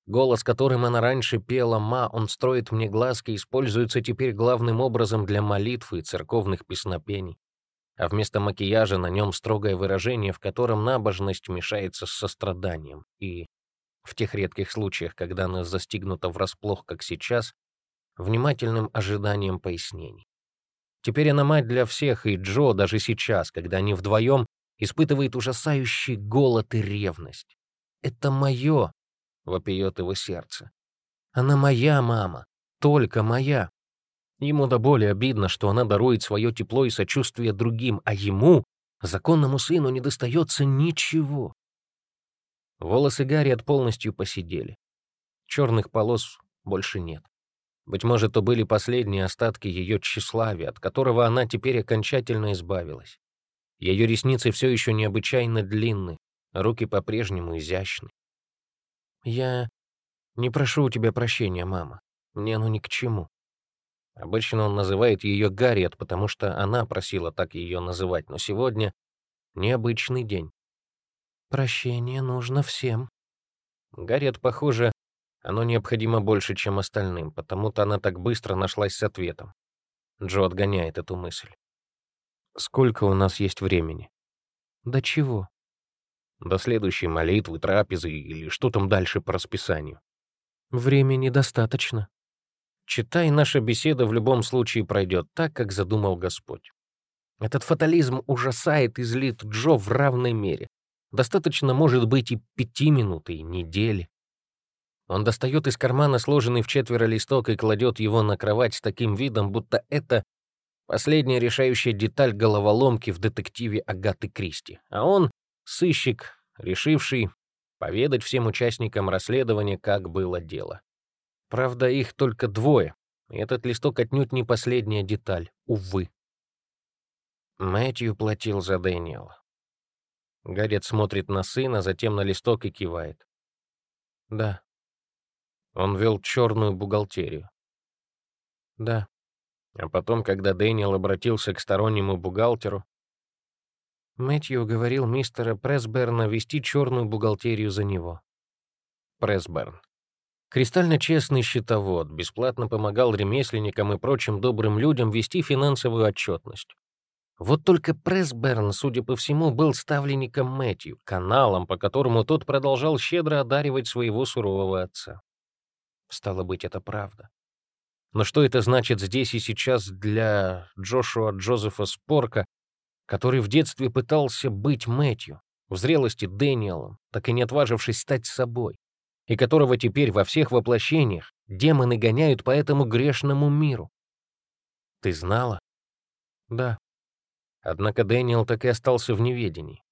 Голос, которым она раньше пела «Ма, он строит мне глазки», используется теперь главным образом для молитвы и церковных песнопений. А вместо макияжа на нем строгое выражение, в котором набожность мешается с состраданием. И в тех редких случаях, когда она застигнута врасплох, как сейчас, внимательным ожиданием пояснений. Теперь она мать для всех, и Джо даже сейчас, когда они вдвоем, испытывает ужасающий голод и ревность. Это мое, — вопиет его сердце. «Она моя мама, только моя». Ему до боли обидно, что она дарует свое тепло и сочувствие другим, а ему, законному сыну, не достается ничего. Волосы Гарриет полностью посидели. Черных полос больше нет. Быть может, то были последние остатки ее тщеславия, от которого она теперь окончательно избавилась. Ее ресницы все еще необычайно длинны, руки по-прежнему изящны. «Я не прошу у тебя прощения, мама. Мне оно ни к чему». Обычно он называет ее Гарриет, потому что она просила так ее называть, но сегодня необычный день. «Прощение нужно всем». Гарриет, похоже, оно необходимо больше, чем остальным, потому-то она так быстро нашлась с ответом. Джо отгоняет эту мысль. «Сколько у нас есть времени?» «До чего?» До следующей молитвы, трапезы или что там дальше по расписанию. Времени достаточно. Читай, наша беседа в любом случае пройдет так, как задумал Господь. Этот фатализм ужасает и злит Джо в равной мере. Достаточно, может быть, и пяти минут, и недели. Он достает из кармана сложенный в четверо листок и кладет его на кровать с таким видом, будто это последняя решающая деталь головоломки в детективе Агаты Кристи. А он Сыщик, решивший поведать всем участникам расследования, как было дело. Правда, их только двое, и этот листок отнюдь не последняя деталь, увы. Мэтью платил за Дэниела. Гаррет смотрит на сына, затем на листок и кивает. Да. Он вел черную бухгалтерию. Да. А потом, когда Дэниел обратился к стороннему бухгалтеру, Мэтью уговорил мистера Пресберна вести черную бухгалтерию за него. Пресберн. Кристально честный счетовод, бесплатно помогал ремесленникам и прочим добрым людям вести финансовую отчетность. Вот только Пресберн, судя по всему, был ставленником Мэтью, каналом, по которому тот продолжал щедро одаривать своего сурового отца. Стало быть, это правда. Но что это значит здесь и сейчас для Джошуа Джозефа Спорка, который в детстве пытался быть Мэтью, в зрелости Дэниелом, так и не отважившись стать собой, и которого теперь во всех воплощениях демоны гоняют по этому грешному миру. Ты знала? Да. Однако Дэниел так и остался в неведении.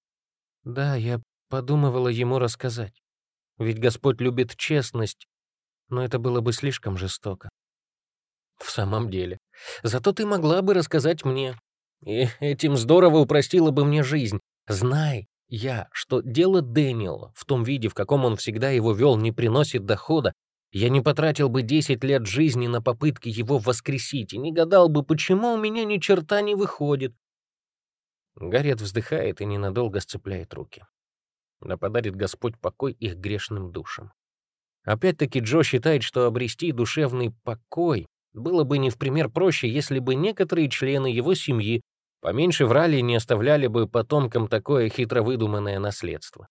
Да, я подумывала ему рассказать. Ведь Господь любит честность, но это было бы слишком жестоко. В самом деле. Зато ты могла бы рассказать мне, и этим здорово упростило бы мне жизнь. Знай я, что дело Дэниела в том виде, в каком он всегда его вел, не приносит дохода, я не потратил бы 10 лет жизни на попытки его воскресить и не гадал бы, почему у меня ни черта не выходит. Гарриет вздыхает и ненадолго сцепляет руки. Да подарит Господь покой их грешным душам. Опять-таки Джо считает, что обрести душевный покой было бы не в пример проще, если бы некоторые члены его семьи Поменьше врали и не оставляли бы потомкам такое хитро выдуманное наследство.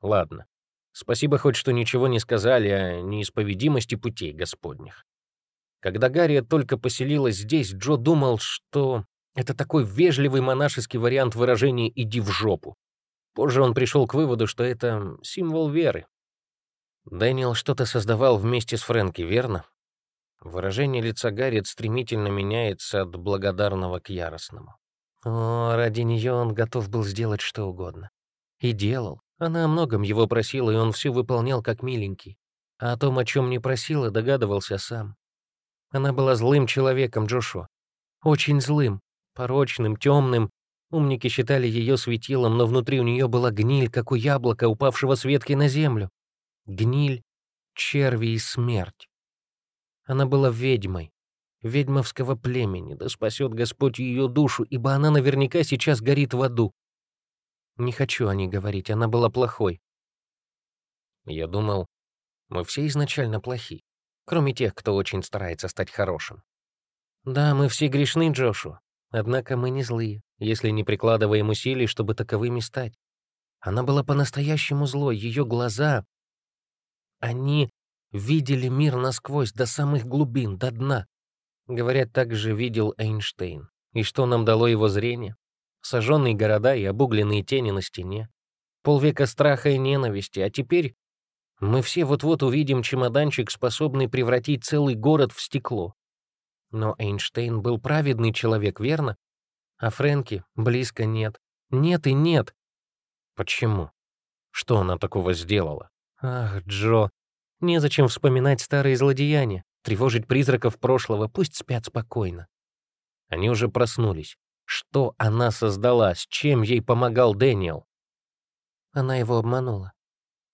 Ладно. Спасибо хоть, что ничего не сказали о неисповедимости путей Господних. Когда Гарри только поселилась здесь, Джо думал, что это такой вежливый монашеский вариант выражения «иди в жопу». Позже он пришел к выводу, что это символ веры. Дэниел что-то создавал вместе с Фрэнки, верно? Выражение лица Гарриет стремительно меняется от благодарного к яростному. О, ради нее он готов был сделать что угодно. И делал. Она о многом его просила, и он все выполнял как миленький. А о том, о чем не просила, догадывался сам. Она была злым человеком, Джошуа. Очень злым, порочным, темным. Умники считали ее светилом, но внутри у нее была гниль, как у яблока, упавшего с ветки на землю. Гниль, черви и смерть. Она была ведьмой, ведьмовского племени, да спасет Господь ее душу, ибо она наверняка сейчас горит в аду. Не хочу о ней говорить, она была плохой. Я думал, мы все изначально плохи, кроме тех, кто очень старается стать хорошим. Да, мы все грешны, Джошу, однако мы не злые, если не прикладываем усилий, чтобы таковыми стать. Она была по-настоящему злой, ее глаза... Они видели мир насквозь, до самых глубин, до дна. Говорят, так же видел Эйнштейн. И что нам дало его зрение? Сожженные города и обугленные тени на стене. Полвека страха и ненависти, а теперь мы все вот-вот увидим чемоданчик, способный превратить целый город в стекло. Но Эйнштейн был праведный человек, верно? А Фрэнки близко нет. Нет и нет. Почему? Что она такого сделала? Ах, Джо, незачем вспоминать старые злодеяния тревожить призраков прошлого, пусть спят спокойно. Они уже проснулись. Что она создала, с чем ей помогал Дэниел? Она его обманула.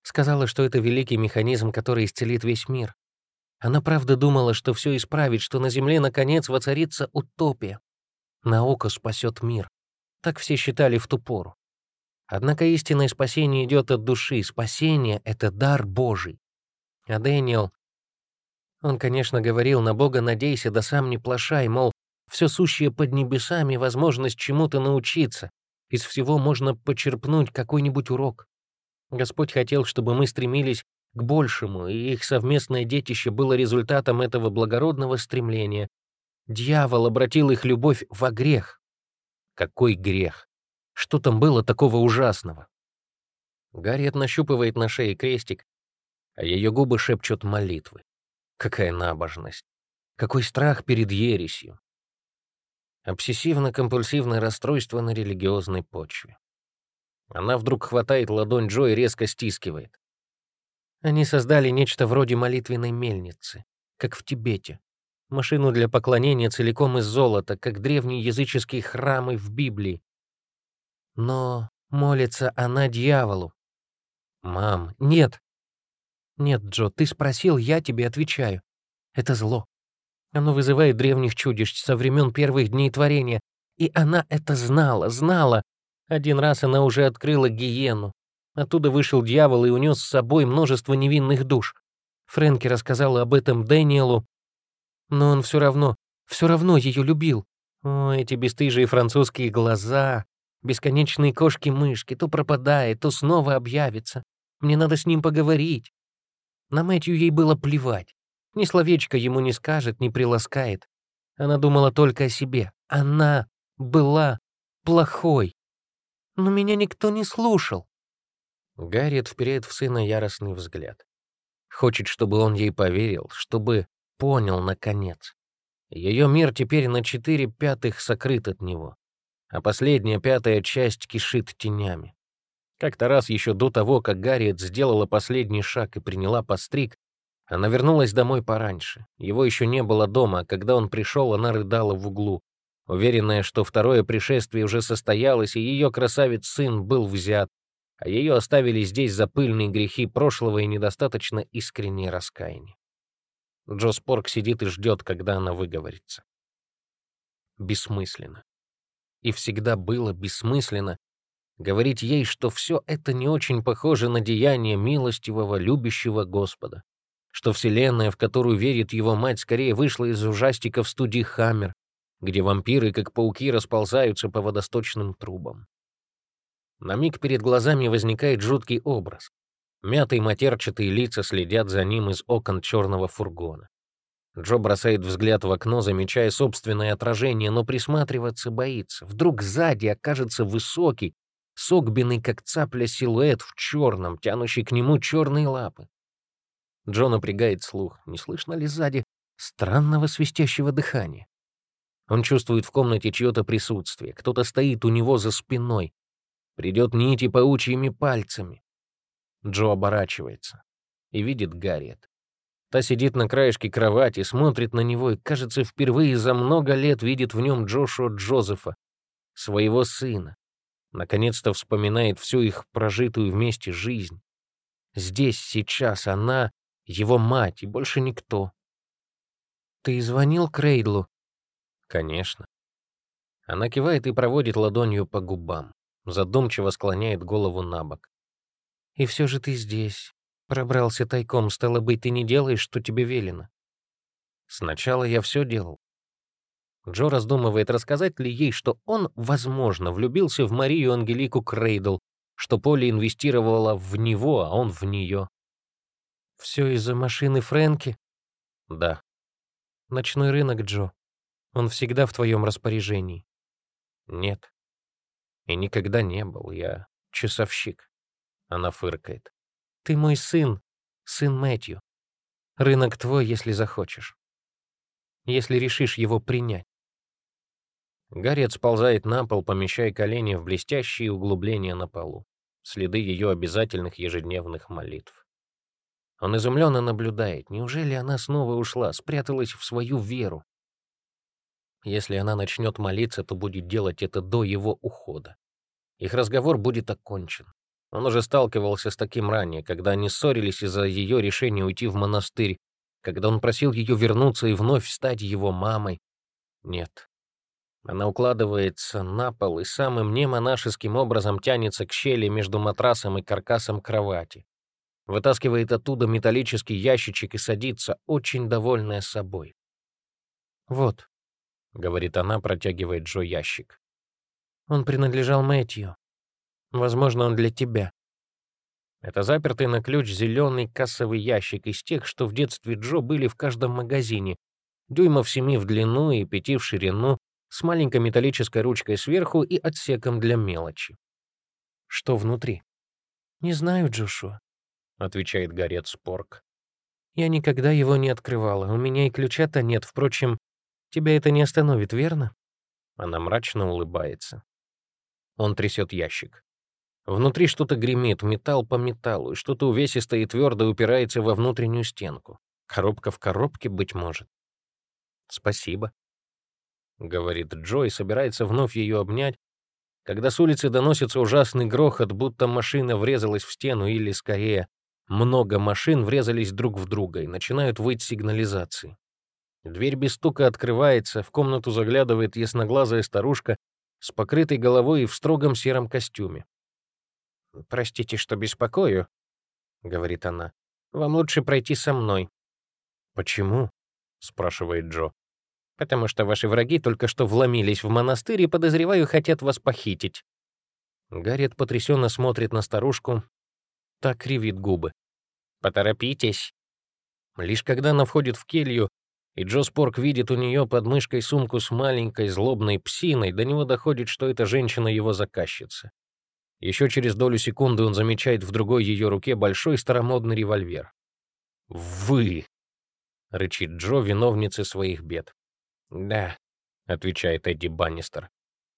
Сказала, что это великий механизм, который исцелит весь мир. Она правда думала, что все исправит, что на Земле наконец воцарится утопия. Наука спасет мир. Так все считали в ту пору. Однако истинное спасение идет от души. Спасение — это дар Божий. А Дэниел он, конечно, говорил, на Бога надейся, да сам не плашай, мол, все сущее под небесами, возможность чему-то научиться. Из всего можно почерпнуть какой-нибудь урок. Господь хотел, чтобы мы стремились к большему, и их совместное детище было результатом этого благородного стремления. Дьявол обратил их любовь во грех. Какой грех? Что там было такого ужасного? Гарриет нащупывает на шее крестик, а ее губы шепчут молитвы. Какая набожность! Какой страх перед ересью! Обсессивно-компульсивное расстройство на религиозной почве. Она вдруг хватает ладонь Джо и резко стискивает. Они создали нечто вроде молитвенной мельницы, как в Тибете. Машину для поклонения целиком из золота, как древние языческие храмы в Библии. Но молится она дьяволу. «Мам, нет!» «Нет, Джо, ты спросил, я тебе отвечаю. Это зло. Оно вызывает древних чудищ со времен первых дней творения. И она это знала, знала. Один раз она уже открыла гиену. Оттуда вышел дьявол и унес с собой множество невинных душ. Фрэнки рассказала об этом Дэниелу, но он все равно, все равно ее любил. О, эти бесстыжие французские глаза, бесконечные кошки-мышки, то пропадает, то снова объявится. Мне надо с ним поговорить. На Мэтью ей было плевать. Ни словечко ему не скажет, не приласкает. Она думала только о себе. Она была плохой. Но меня никто не слушал. Гарриет вперед в сына яростный взгляд. Хочет, чтобы он ей поверил, чтобы понял, наконец. Ее мир теперь на четыре пятых сокрыт от него, а последняя пятая часть кишит тенями. Как-то раз еще до того, как Гарриет сделала последний шаг и приняла постриг, она вернулась домой пораньше. Его еще не было дома, а когда он пришел, она рыдала в углу, уверенная, что второе пришествие уже состоялось, и ее красавец-сын был взят, а ее оставили здесь за пыльные грехи прошлого и недостаточно искреннее раскаяние. Джо Спорк сидит и ждет, когда она выговорится. Бессмысленно. И всегда было бессмысленно говорить ей, что все это не очень похоже на деяние милостивого, любящего Господа, что вселенная, в которую верит его мать, скорее вышла из ужастиков студии «Хаммер», где вампиры, как пауки, расползаются по водосточным трубам. На миг перед глазами возникает жуткий образ. Мятые матерчатые лица следят за ним из окон черного фургона. Джо бросает взгляд в окно, замечая собственное отражение, но присматриваться боится. Вдруг сзади окажется высокий, согбенный, как цапля, силуэт в черном, тянущий к нему черные лапы. Джо напрягает слух. Не слышно ли сзади странного свистящего дыхания? Он чувствует в комнате чье-то присутствие. Кто-то стоит у него за спиной. Придет нити паучьими пальцами. Джо оборачивается и видит Гарриет. Та сидит на краешке кровати, смотрит на него и, кажется, впервые за много лет видит в нем Джошуа Джозефа, своего сына. Наконец-то вспоминает всю их прожитую вместе жизнь. Здесь, сейчас она, его мать и больше никто. «Ты звонил Крейдлу?» «Конечно». Она кивает и проводит ладонью по губам, задумчиво склоняет голову на бок. «И все же ты здесь. Пробрался тайком, стало быть, ты не делаешь, что тебе велено». «Сначала я все делал. Джо раздумывает, рассказать ли ей, что он, возможно, влюбился в Марию Ангелику Крейдл, что Поле инвестировала в него, а он в нее. «Все из-за машины Фрэнки?» «Да». «Ночной рынок, Джо. Он всегда в твоем распоряжении». «Нет. И никогда не был. Я часовщик». Она фыркает. «Ты мой сын, сын Мэтью. Рынок твой, если захочешь. Если решишь его принять. Гарриет сползает на пол, помещая колени в блестящие углубления на полу, следы ее обязательных ежедневных молитв. Он изумленно наблюдает. Неужели она снова ушла, спряталась в свою веру? Если она начнет молиться, то будет делать это до его ухода. Их разговор будет окончен. Он уже сталкивался с таким ранее, когда они ссорились из-за ее решения уйти в монастырь, когда он просил ее вернуться и вновь стать его мамой. Нет, она укладывается на пол и самым немонашеским образом тянется к щели между матрасом и каркасом кровати. Вытаскивает оттуда металлический ящичек и садится, очень довольная собой. «Вот», — говорит она, протягивает Джо ящик. «Он принадлежал Мэтью. Возможно, он для тебя». Это запертый на ключ зеленый кассовый ящик из тех, что в детстве Джо были в каждом магазине, дюймов семи в длину и пяти в ширину, с маленькой металлической ручкой сверху и отсеком для мелочи. Что внутри? «Не знаю, Джошуа», — отвечает Гарет Спорк. «Я никогда его не открывала. У меня и ключа-то нет. Впрочем, тебя это не остановит, верно?» Она мрачно улыбается. Он трясет ящик. Внутри что-то гремит, металл по металлу, и что-то увесистое и твердо упирается во внутреннюю стенку. Коробка в коробке, быть может. «Спасибо», — говорит Джо и собирается вновь ее обнять, когда с улицы доносится ужасный грохот, будто машина врезалась в стену или, скорее, много машин врезались друг в друга и начинают выть сигнализации. Дверь без стука открывается, в комнату заглядывает ясноглазая старушка с покрытой головой и в строгом сером костюме. «Простите, что беспокою», — говорит она. «Вам лучше пройти со мной». «Почему?» — спрашивает Джо потому что ваши враги только что вломились в монастырь и, подозреваю, хотят вас похитить». Гарриет потрясенно смотрит на старушку, так кривит губы. «Поторопитесь». Лишь когда она входит в келью, и Джо Спорк видит у нее под мышкой сумку с маленькой злобной псиной, до него доходит, что эта женщина его заказчица. Еще через долю секунды он замечает в другой ее руке большой старомодный револьвер. «Вы!» — рычит Джо, виновницы своих бед. «Да», — отвечает Эдди Баннистер.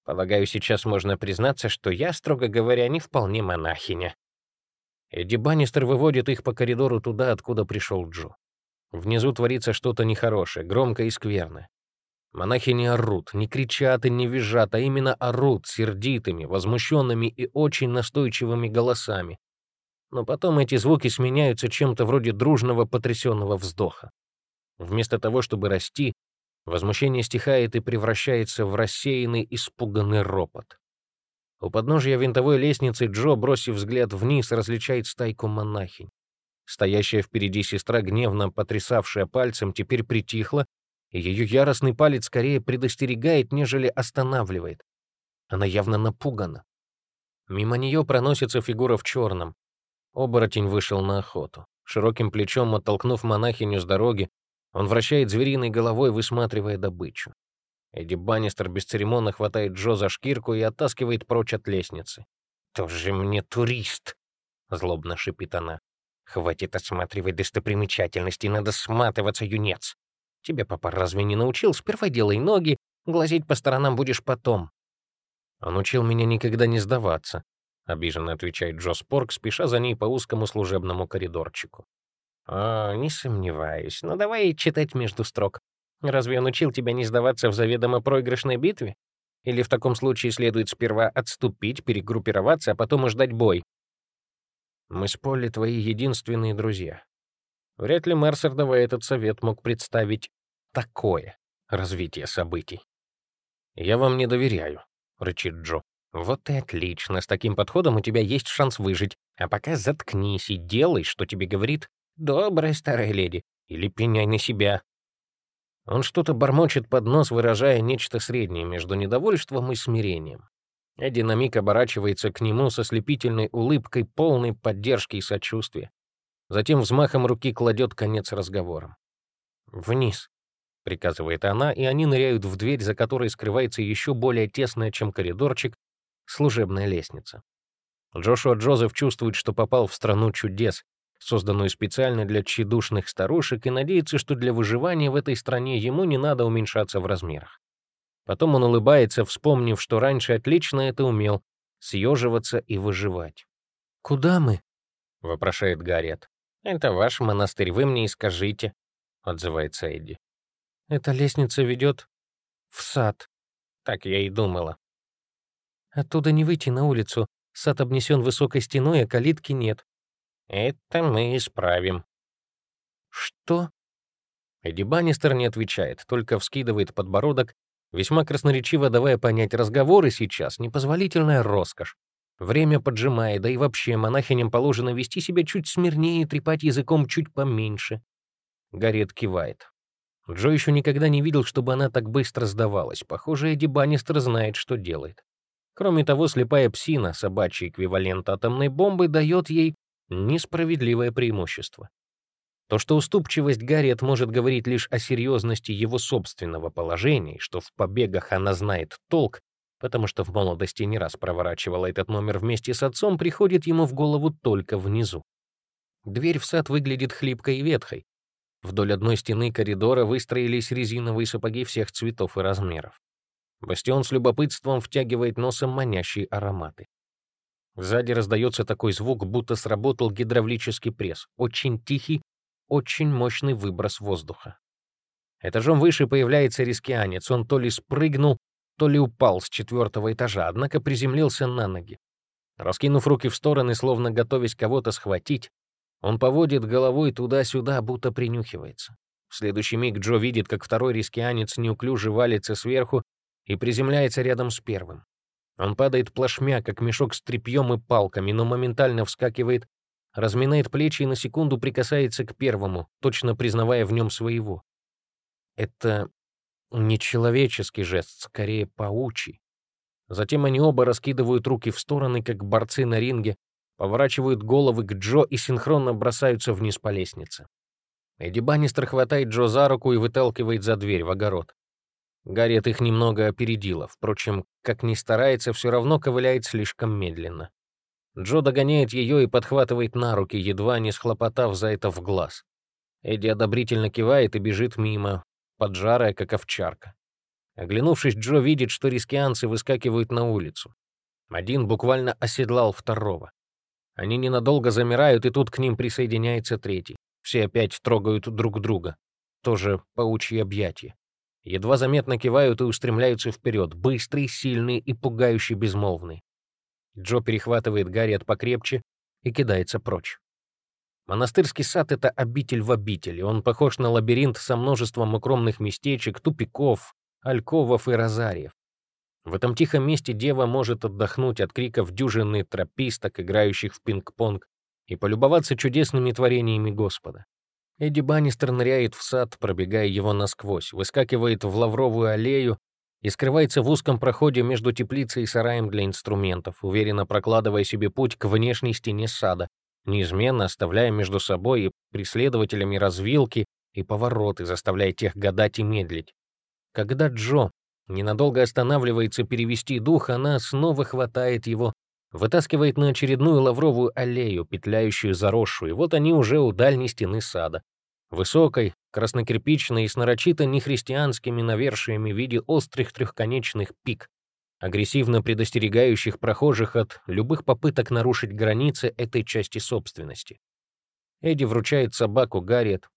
«Полагаю, сейчас можно признаться, что я, строго говоря, не вполне монахиня». Эдди Баннистер выводит их по коридору туда, откуда пришел Джо. Внизу творится что-то нехорошее, громко и скверно. Монахи не орут, не кричат и не визжат, а именно орут сердитыми, возмущенными и очень настойчивыми голосами. Но потом эти звуки сменяются чем-то вроде дружного потрясенного вздоха. Вместо того, чтобы расти, Возмущение стихает и превращается в рассеянный, испуганный ропот. У подножия винтовой лестницы Джо, бросив взгляд вниз, различает стайку монахинь. Стоящая впереди сестра, гневно потрясавшая пальцем, теперь притихла, ее яростный палец скорее предостерегает, нежели останавливает. Она явно напугана. Мимо нее проносится фигура в черном. Оборотень вышел на охоту. Широким плечом оттолкнув монахиню с дороги, он вращает звериной головой, высматривая добычу. Эдди Баннистер бесцеремонно хватает Джо за шкирку и оттаскивает прочь от лестницы. «Тоже мне турист!» — злобно шипит она. «Хватит осматривать достопримечательности, надо сматываться, юнец. Тебе папа разве не научил? Сперва делай ноги, глазеть по сторонам будешь потом». «Он учил меня никогда не сдаваться», — обиженно отвечает Джо Спорк, спеша за ней по узкому служебному коридорчику. «О, не сомневаюсь. Но давай читать между строк. Разве он учил тебя не сдаваться в заведомо проигрышной битве? Или в таком случае следует сперва отступить, перегруппироваться, а потом ждать бой? Мы с Полли твои единственные друзья. Вряд ли Мерсердова этот совет мог представить такое развитие событий. «Я вам не доверяю», — рычит Джо. «Вот и отлично. С таким подходом у тебя есть шанс выжить. А пока заткнись и делай, что тебе говорит добрая старая леди. Или пеняй на себя. Он что-то бормочет под нос, выражая нечто среднее между недовольством и смирением. Эдди на миг оборачивается к нему со слепительной улыбкой, полной поддержки и сочувствия. Затем взмахом руки кладет конец разговорам. «Вниз», — приказывает она, и они ныряют в дверь, за которой скрывается еще более тесная, чем коридорчик, служебная лестница. Джошуа Джозеф чувствует, что попал в страну чудес, созданную специально для тщедушных старушек, и надеется, что для выживания в этой стране ему не надо уменьшаться в размерах. Потом он улыбается, вспомнив, что раньше отлично это умел — съеживаться и выживать. «Куда мы?» — вопрошает Гарриет. «Это ваш монастырь, вы мне и скажите», — отзывается Эдди. «Эта лестница ведет в сад». Так я и думала. «Оттуда не выйти на улицу. Сад обнесен высокой стеной, а калитки нет. Это мы исправим. Что? Эдди Баннистер не отвечает, только вскидывает подбородок, весьма красноречиво давая понять, разговоры сейчас — непозволительная роскошь. Время поджимает, да и вообще монахиням положено вести себя чуть смирнее и трепать языком чуть поменьше. Гарриет кивает. Джо еще никогда не видел, чтобы она так быстро сдавалась. Похоже, Эдди Баннистер знает, что делает. Кроме того, слепая псина, собачий эквивалент атомной бомбы, дает ей Несправедливое преимущество. То, что уступчивость Гарриет может говорить лишь о серьезности его собственного положения, что в побегах она знает толк, потому что в молодости не раз проворачивала этот номер вместе с отцом, приходит ему в голову только внизу. Дверь в сад выглядит хлипкой и ветхой. Вдоль одной стены коридора выстроились резиновые сапоги всех цветов и размеров. Бастион с любопытством втягивает носом манящие ароматы. Сзади раздается такой звук, будто сработал гидравлический пресс. Очень тихий, очень мощный выброс воздуха. Этажом выше появляется рискианец. Он то ли спрыгнул, то ли упал с четвертого этажа, однако приземлился на ноги. Раскинув руки в стороны, словно готовясь кого-то схватить, он поводит головой туда-сюда, будто принюхивается. В следующий миг Джо видит, как второй рискианец неуклюже валится сверху и приземляется рядом с первым. Он падает плашмя, как мешок с тряпьем и палками, но моментально вскакивает, разминает плечи и на секунду прикасается к первому, точно признавая в нем своего. Это не человеческий жест, скорее паучий. Затем они оба раскидывают руки в стороны, как борцы на ринге, поворачивают головы к Джо и синхронно бросаются вниз по лестнице. Эдди Баннистер хватает Джо за руку и выталкивает за дверь в огород. Гарриет их немного опередила. Впрочем, как ни старается, все равно ковыляет слишком медленно. Джо догоняет ее и подхватывает на руки, едва не схлопотав за это в глаз. Эдди одобрительно кивает и бежит мимо, поджарая, как овчарка. Оглянувшись, Джо видит, что рискианцы выскакивают на улицу. Один буквально оседлал второго. Они ненадолго замирают, и тут к ним присоединяется третий. Все опять трогают друг друга. Тоже паучьи объятия едва заметно кивают и устремляются вперед, быстрый, сильный и пугающий безмолвный. Джо перехватывает Гарриет покрепче и кидается прочь. Монастырский сад — это обитель в обители. Он похож на лабиринт со множеством укромных местечек, тупиков, альковов и розариев. В этом тихом месте дева может отдохнуть от криков дюжины трописток, играющих в пинг-понг, и полюбоваться чудесными творениями Господа. Эдди Баннистер ныряет в сад, пробегая его насквозь, выскакивает в лавровую аллею и скрывается в узком проходе между теплицей и сараем для инструментов, уверенно прокладывая себе путь к внешней стене сада, неизменно оставляя между собой и преследователями развилки и повороты, заставляя тех гадать и медлить. Когда Джо ненадолго останавливается перевести дух, она снова хватает его Вытаскивает на очередную лавровую аллею, петляющую заросшую, и вот они уже у дальней стены сада. Высокой, краснокирпичной и с нарочито нехристианскими навершиями в виде острых трехконечных пик, агрессивно предостерегающих прохожих от любых попыток нарушить границы этой части собственности. Эдди вручает собаку Гарриет,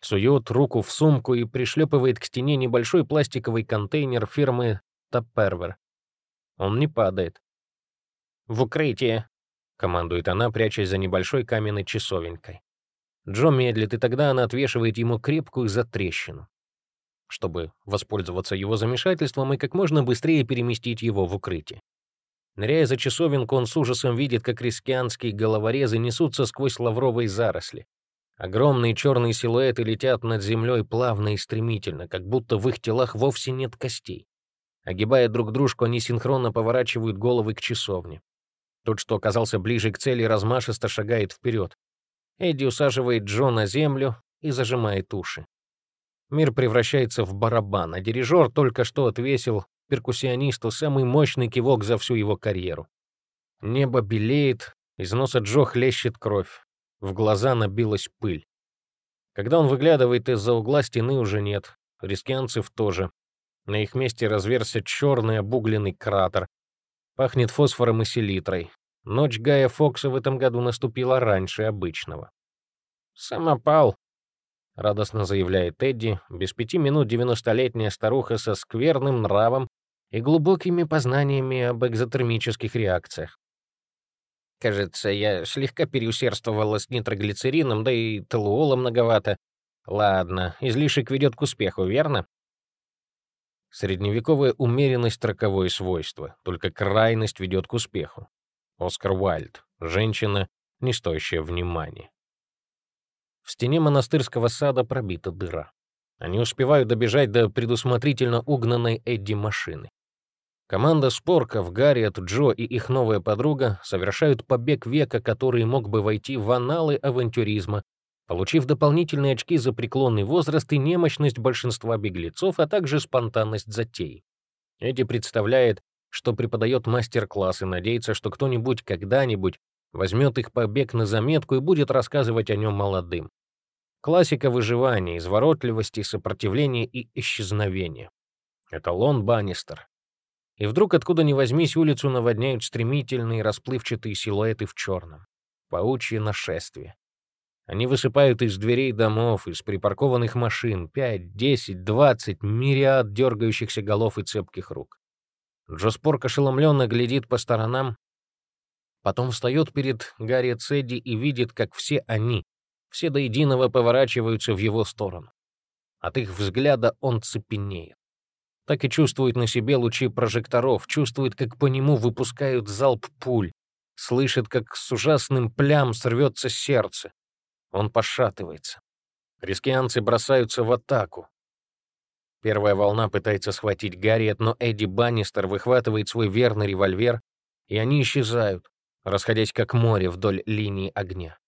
сует руку в сумку и пришлепывает к стене небольшой пластиковый контейнер фирмы Таппервер. Он не падает. «В укрытие!» — командует она, прячась за небольшой каменной часовенькой. Джо медлит, и тогда она отвешивает ему крепкую затрещину, чтобы воспользоваться его замешательством и как можно быстрее переместить его в укрытие. Ныряя за часовенку, он с ужасом видит, как крестьянские головорезы несутся сквозь лавровые заросли. Огромные черные силуэты летят над землей плавно и стремительно, как будто в их телах вовсе нет костей. Огибая друг дружку, они синхронно поворачивают головы к часовне. Тот, что оказался ближе к цели, размашисто шагает вперед. Эдди усаживает Джо на землю и зажимает уши. Мир превращается в барабан, а дирижер только что отвесил перкуссионисту самый мощный кивок за всю его карьеру. Небо белеет, из носа Джо хлещет кровь, в глаза набилась пыль. Когда он выглядывает из-за угла, стены уже нет, рискианцев тоже. На их месте разверся черный обугленный кратер. Пахнет фосфором и селитрой. Ночь Гая Фокса в этом году наступила раньше обычного. «Самопал», — радостно заявляет Эдди, без пяти минут девяностолетняя старуха со скверным нравом и глубокими познаниями об экзотермических реакциях. Кажется, я слегка переусердствовала с нитроглицерином, да и толуола многовато. Ладно, излишек ведет к успеху, верно? Средневековая умеренность — роковое свойство, только крайность ведет к успеху. Оскар Уайльд. Женщина, не стоящая внимания. Стене монастырского сада пробита дыра. Они успевают добежать до предусмотрительно угнанной Эдди машины. Команда спорков, Гарриет, Джо и их новая подруга совершают побег века, который мог бы войти в аналы авантюризма, получив дополнительные очки за преклонный возраст и немощность большинства беглецов, а также спонтанность затей. Эдди представляет, что преподает мастер-класс и надеется, что кто-нибудь когда-нибудь возьмет их побег на заметку и будет рассказывать о нем молодым. Классика выживания, изворотливости, сопротивления и исчезновения. Эталон Баннистер, и вдруг, откуда ни возьмись, улицу наводняют стремительные расплывчатые силуэты в черном. Паучье нашествие. Они высыпают из дверей домов, из припаркованных машин, пять, десять, двадцать, мириад дергающихся голов и цепких рук. Джоспорк ошеломленно глядит по сторонам, потом встает перед Гарри Цедди и видит, как все они, все до единого поворачиваются в его сторону. От их взгляда он цепенеет так и чувствует на себе лучи прожекторов, чувствует, как по нему выпускают залп пуль, слышит, как с ужасным плям срвется сердце. Он пошатывается. Рискианцы бросаются в атаку. Первая волна пытается схватить Гарриет, но Эдди Баннистер выхватывает свой верный револьвер, и они исчезают, расходясь как море вдоль линии огня.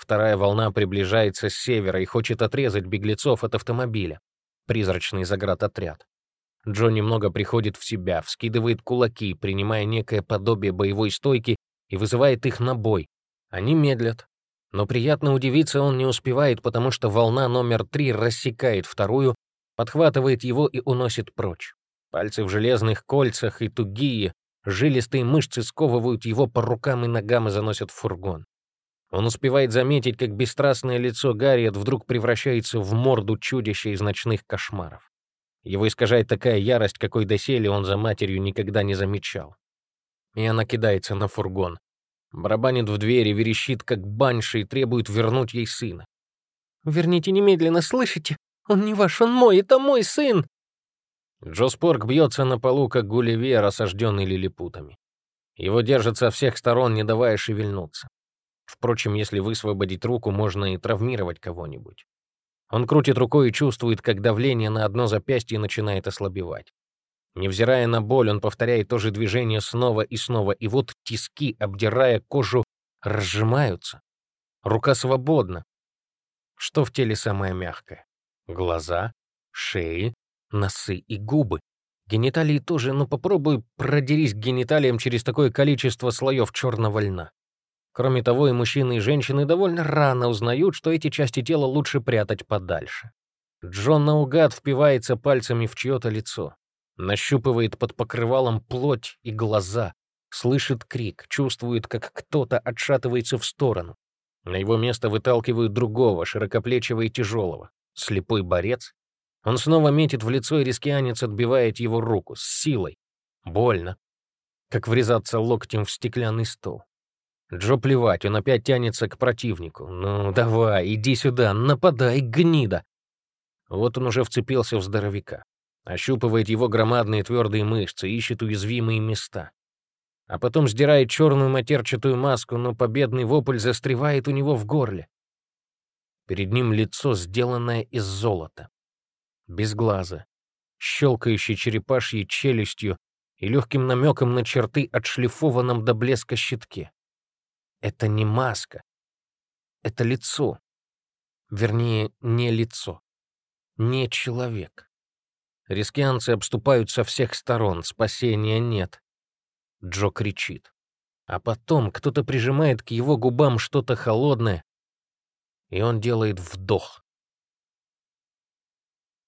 Вторая волна приближается с севера и хочет отрезать беглецов от автомобиля. Призрачный заградотряд. Джо немного приходит в себя, вскидывает кулаки, принимая некое подобие боевой стойки и вызывает их на бой. Они медлят. Но приятно удивиться он не успевает, потому что волна номер три рассекает вторую, подхватывает его и уносит прочь. Пальцы в железных кольцах и тугие, жилистые мышцы сковывают его по рукам и ногам и заносят в фургон. Он успевает заметить, как бесстрастное лицо Гарриет вдруг превращается в морду чудища из ночных кошмаров. Его искажает такая ярость, какой доселе он за матерью никогда не замечал. И она кидается на фургон. Барабанит в двери, верещит, как банши, и требует вернуть ей сына. «Верните немедленно, слышите? Он не ваш, он мой, это мой сын!» Джо Спорк бьется на полу, как гулливер, осажденный лилипутами. Его держат со всех сторон, не давая шевельнуться. Впрочем, если высвободить руку, можно и травмировать кого-нибудь. Он крутит рукой и чувствует, как давление на одно запястье начинает ослабевать. Невзирая на боль, он повторяет то же движение снова и снова, и вот тиски, обдирая кожу, разжимаются. Рука свободна. Что в теле самое мягкое? Глаза, шеи, носы и губы. Гениталии тоже, но попробуй продерись к гениталиям через такое количество слоев черного льна. Кроме того, и мужчины, и женщины довольно рано узнают, что эти части тела лучше прятать подальше. Джон наугад впивается пальцами в чье-то лицо, нащупывает под покрывалом плоть и глаза, слышит крик, чувствует, как кто-то отшатывается в сторону. На его место выталкивают другого, широкоплечего и тяжелого. Слепой борец. Он снова метит в лицо, и рискианец отбивает его руку с силой. Больно. Как врезаться локтем в стеклянный стол. Джо плевать, он опять тянется к противнику. «Ну, давай, иди сюда, нападай, гнида!» Вот он уже вцепился в здоровяка. Ощупывает его громадные твердые мышцы, ищет уязвимые места. А потом сдирает черную матерчатую маску, но победный вопль застревает у него в горле. Перед ним лицо, сделанное из золота. Без глаза, щелкающей черепашьей челюстью и легким намеком на черты, отшлифованном до блеска щитке. Это не маска. Это лицо. Вернее, не лицо. Не человек. Рискианцы обступают со всех сторон, спасения нет. Джо кричит. А потом кто-то прижимает к его губам что-то холодное, и он делает вдох.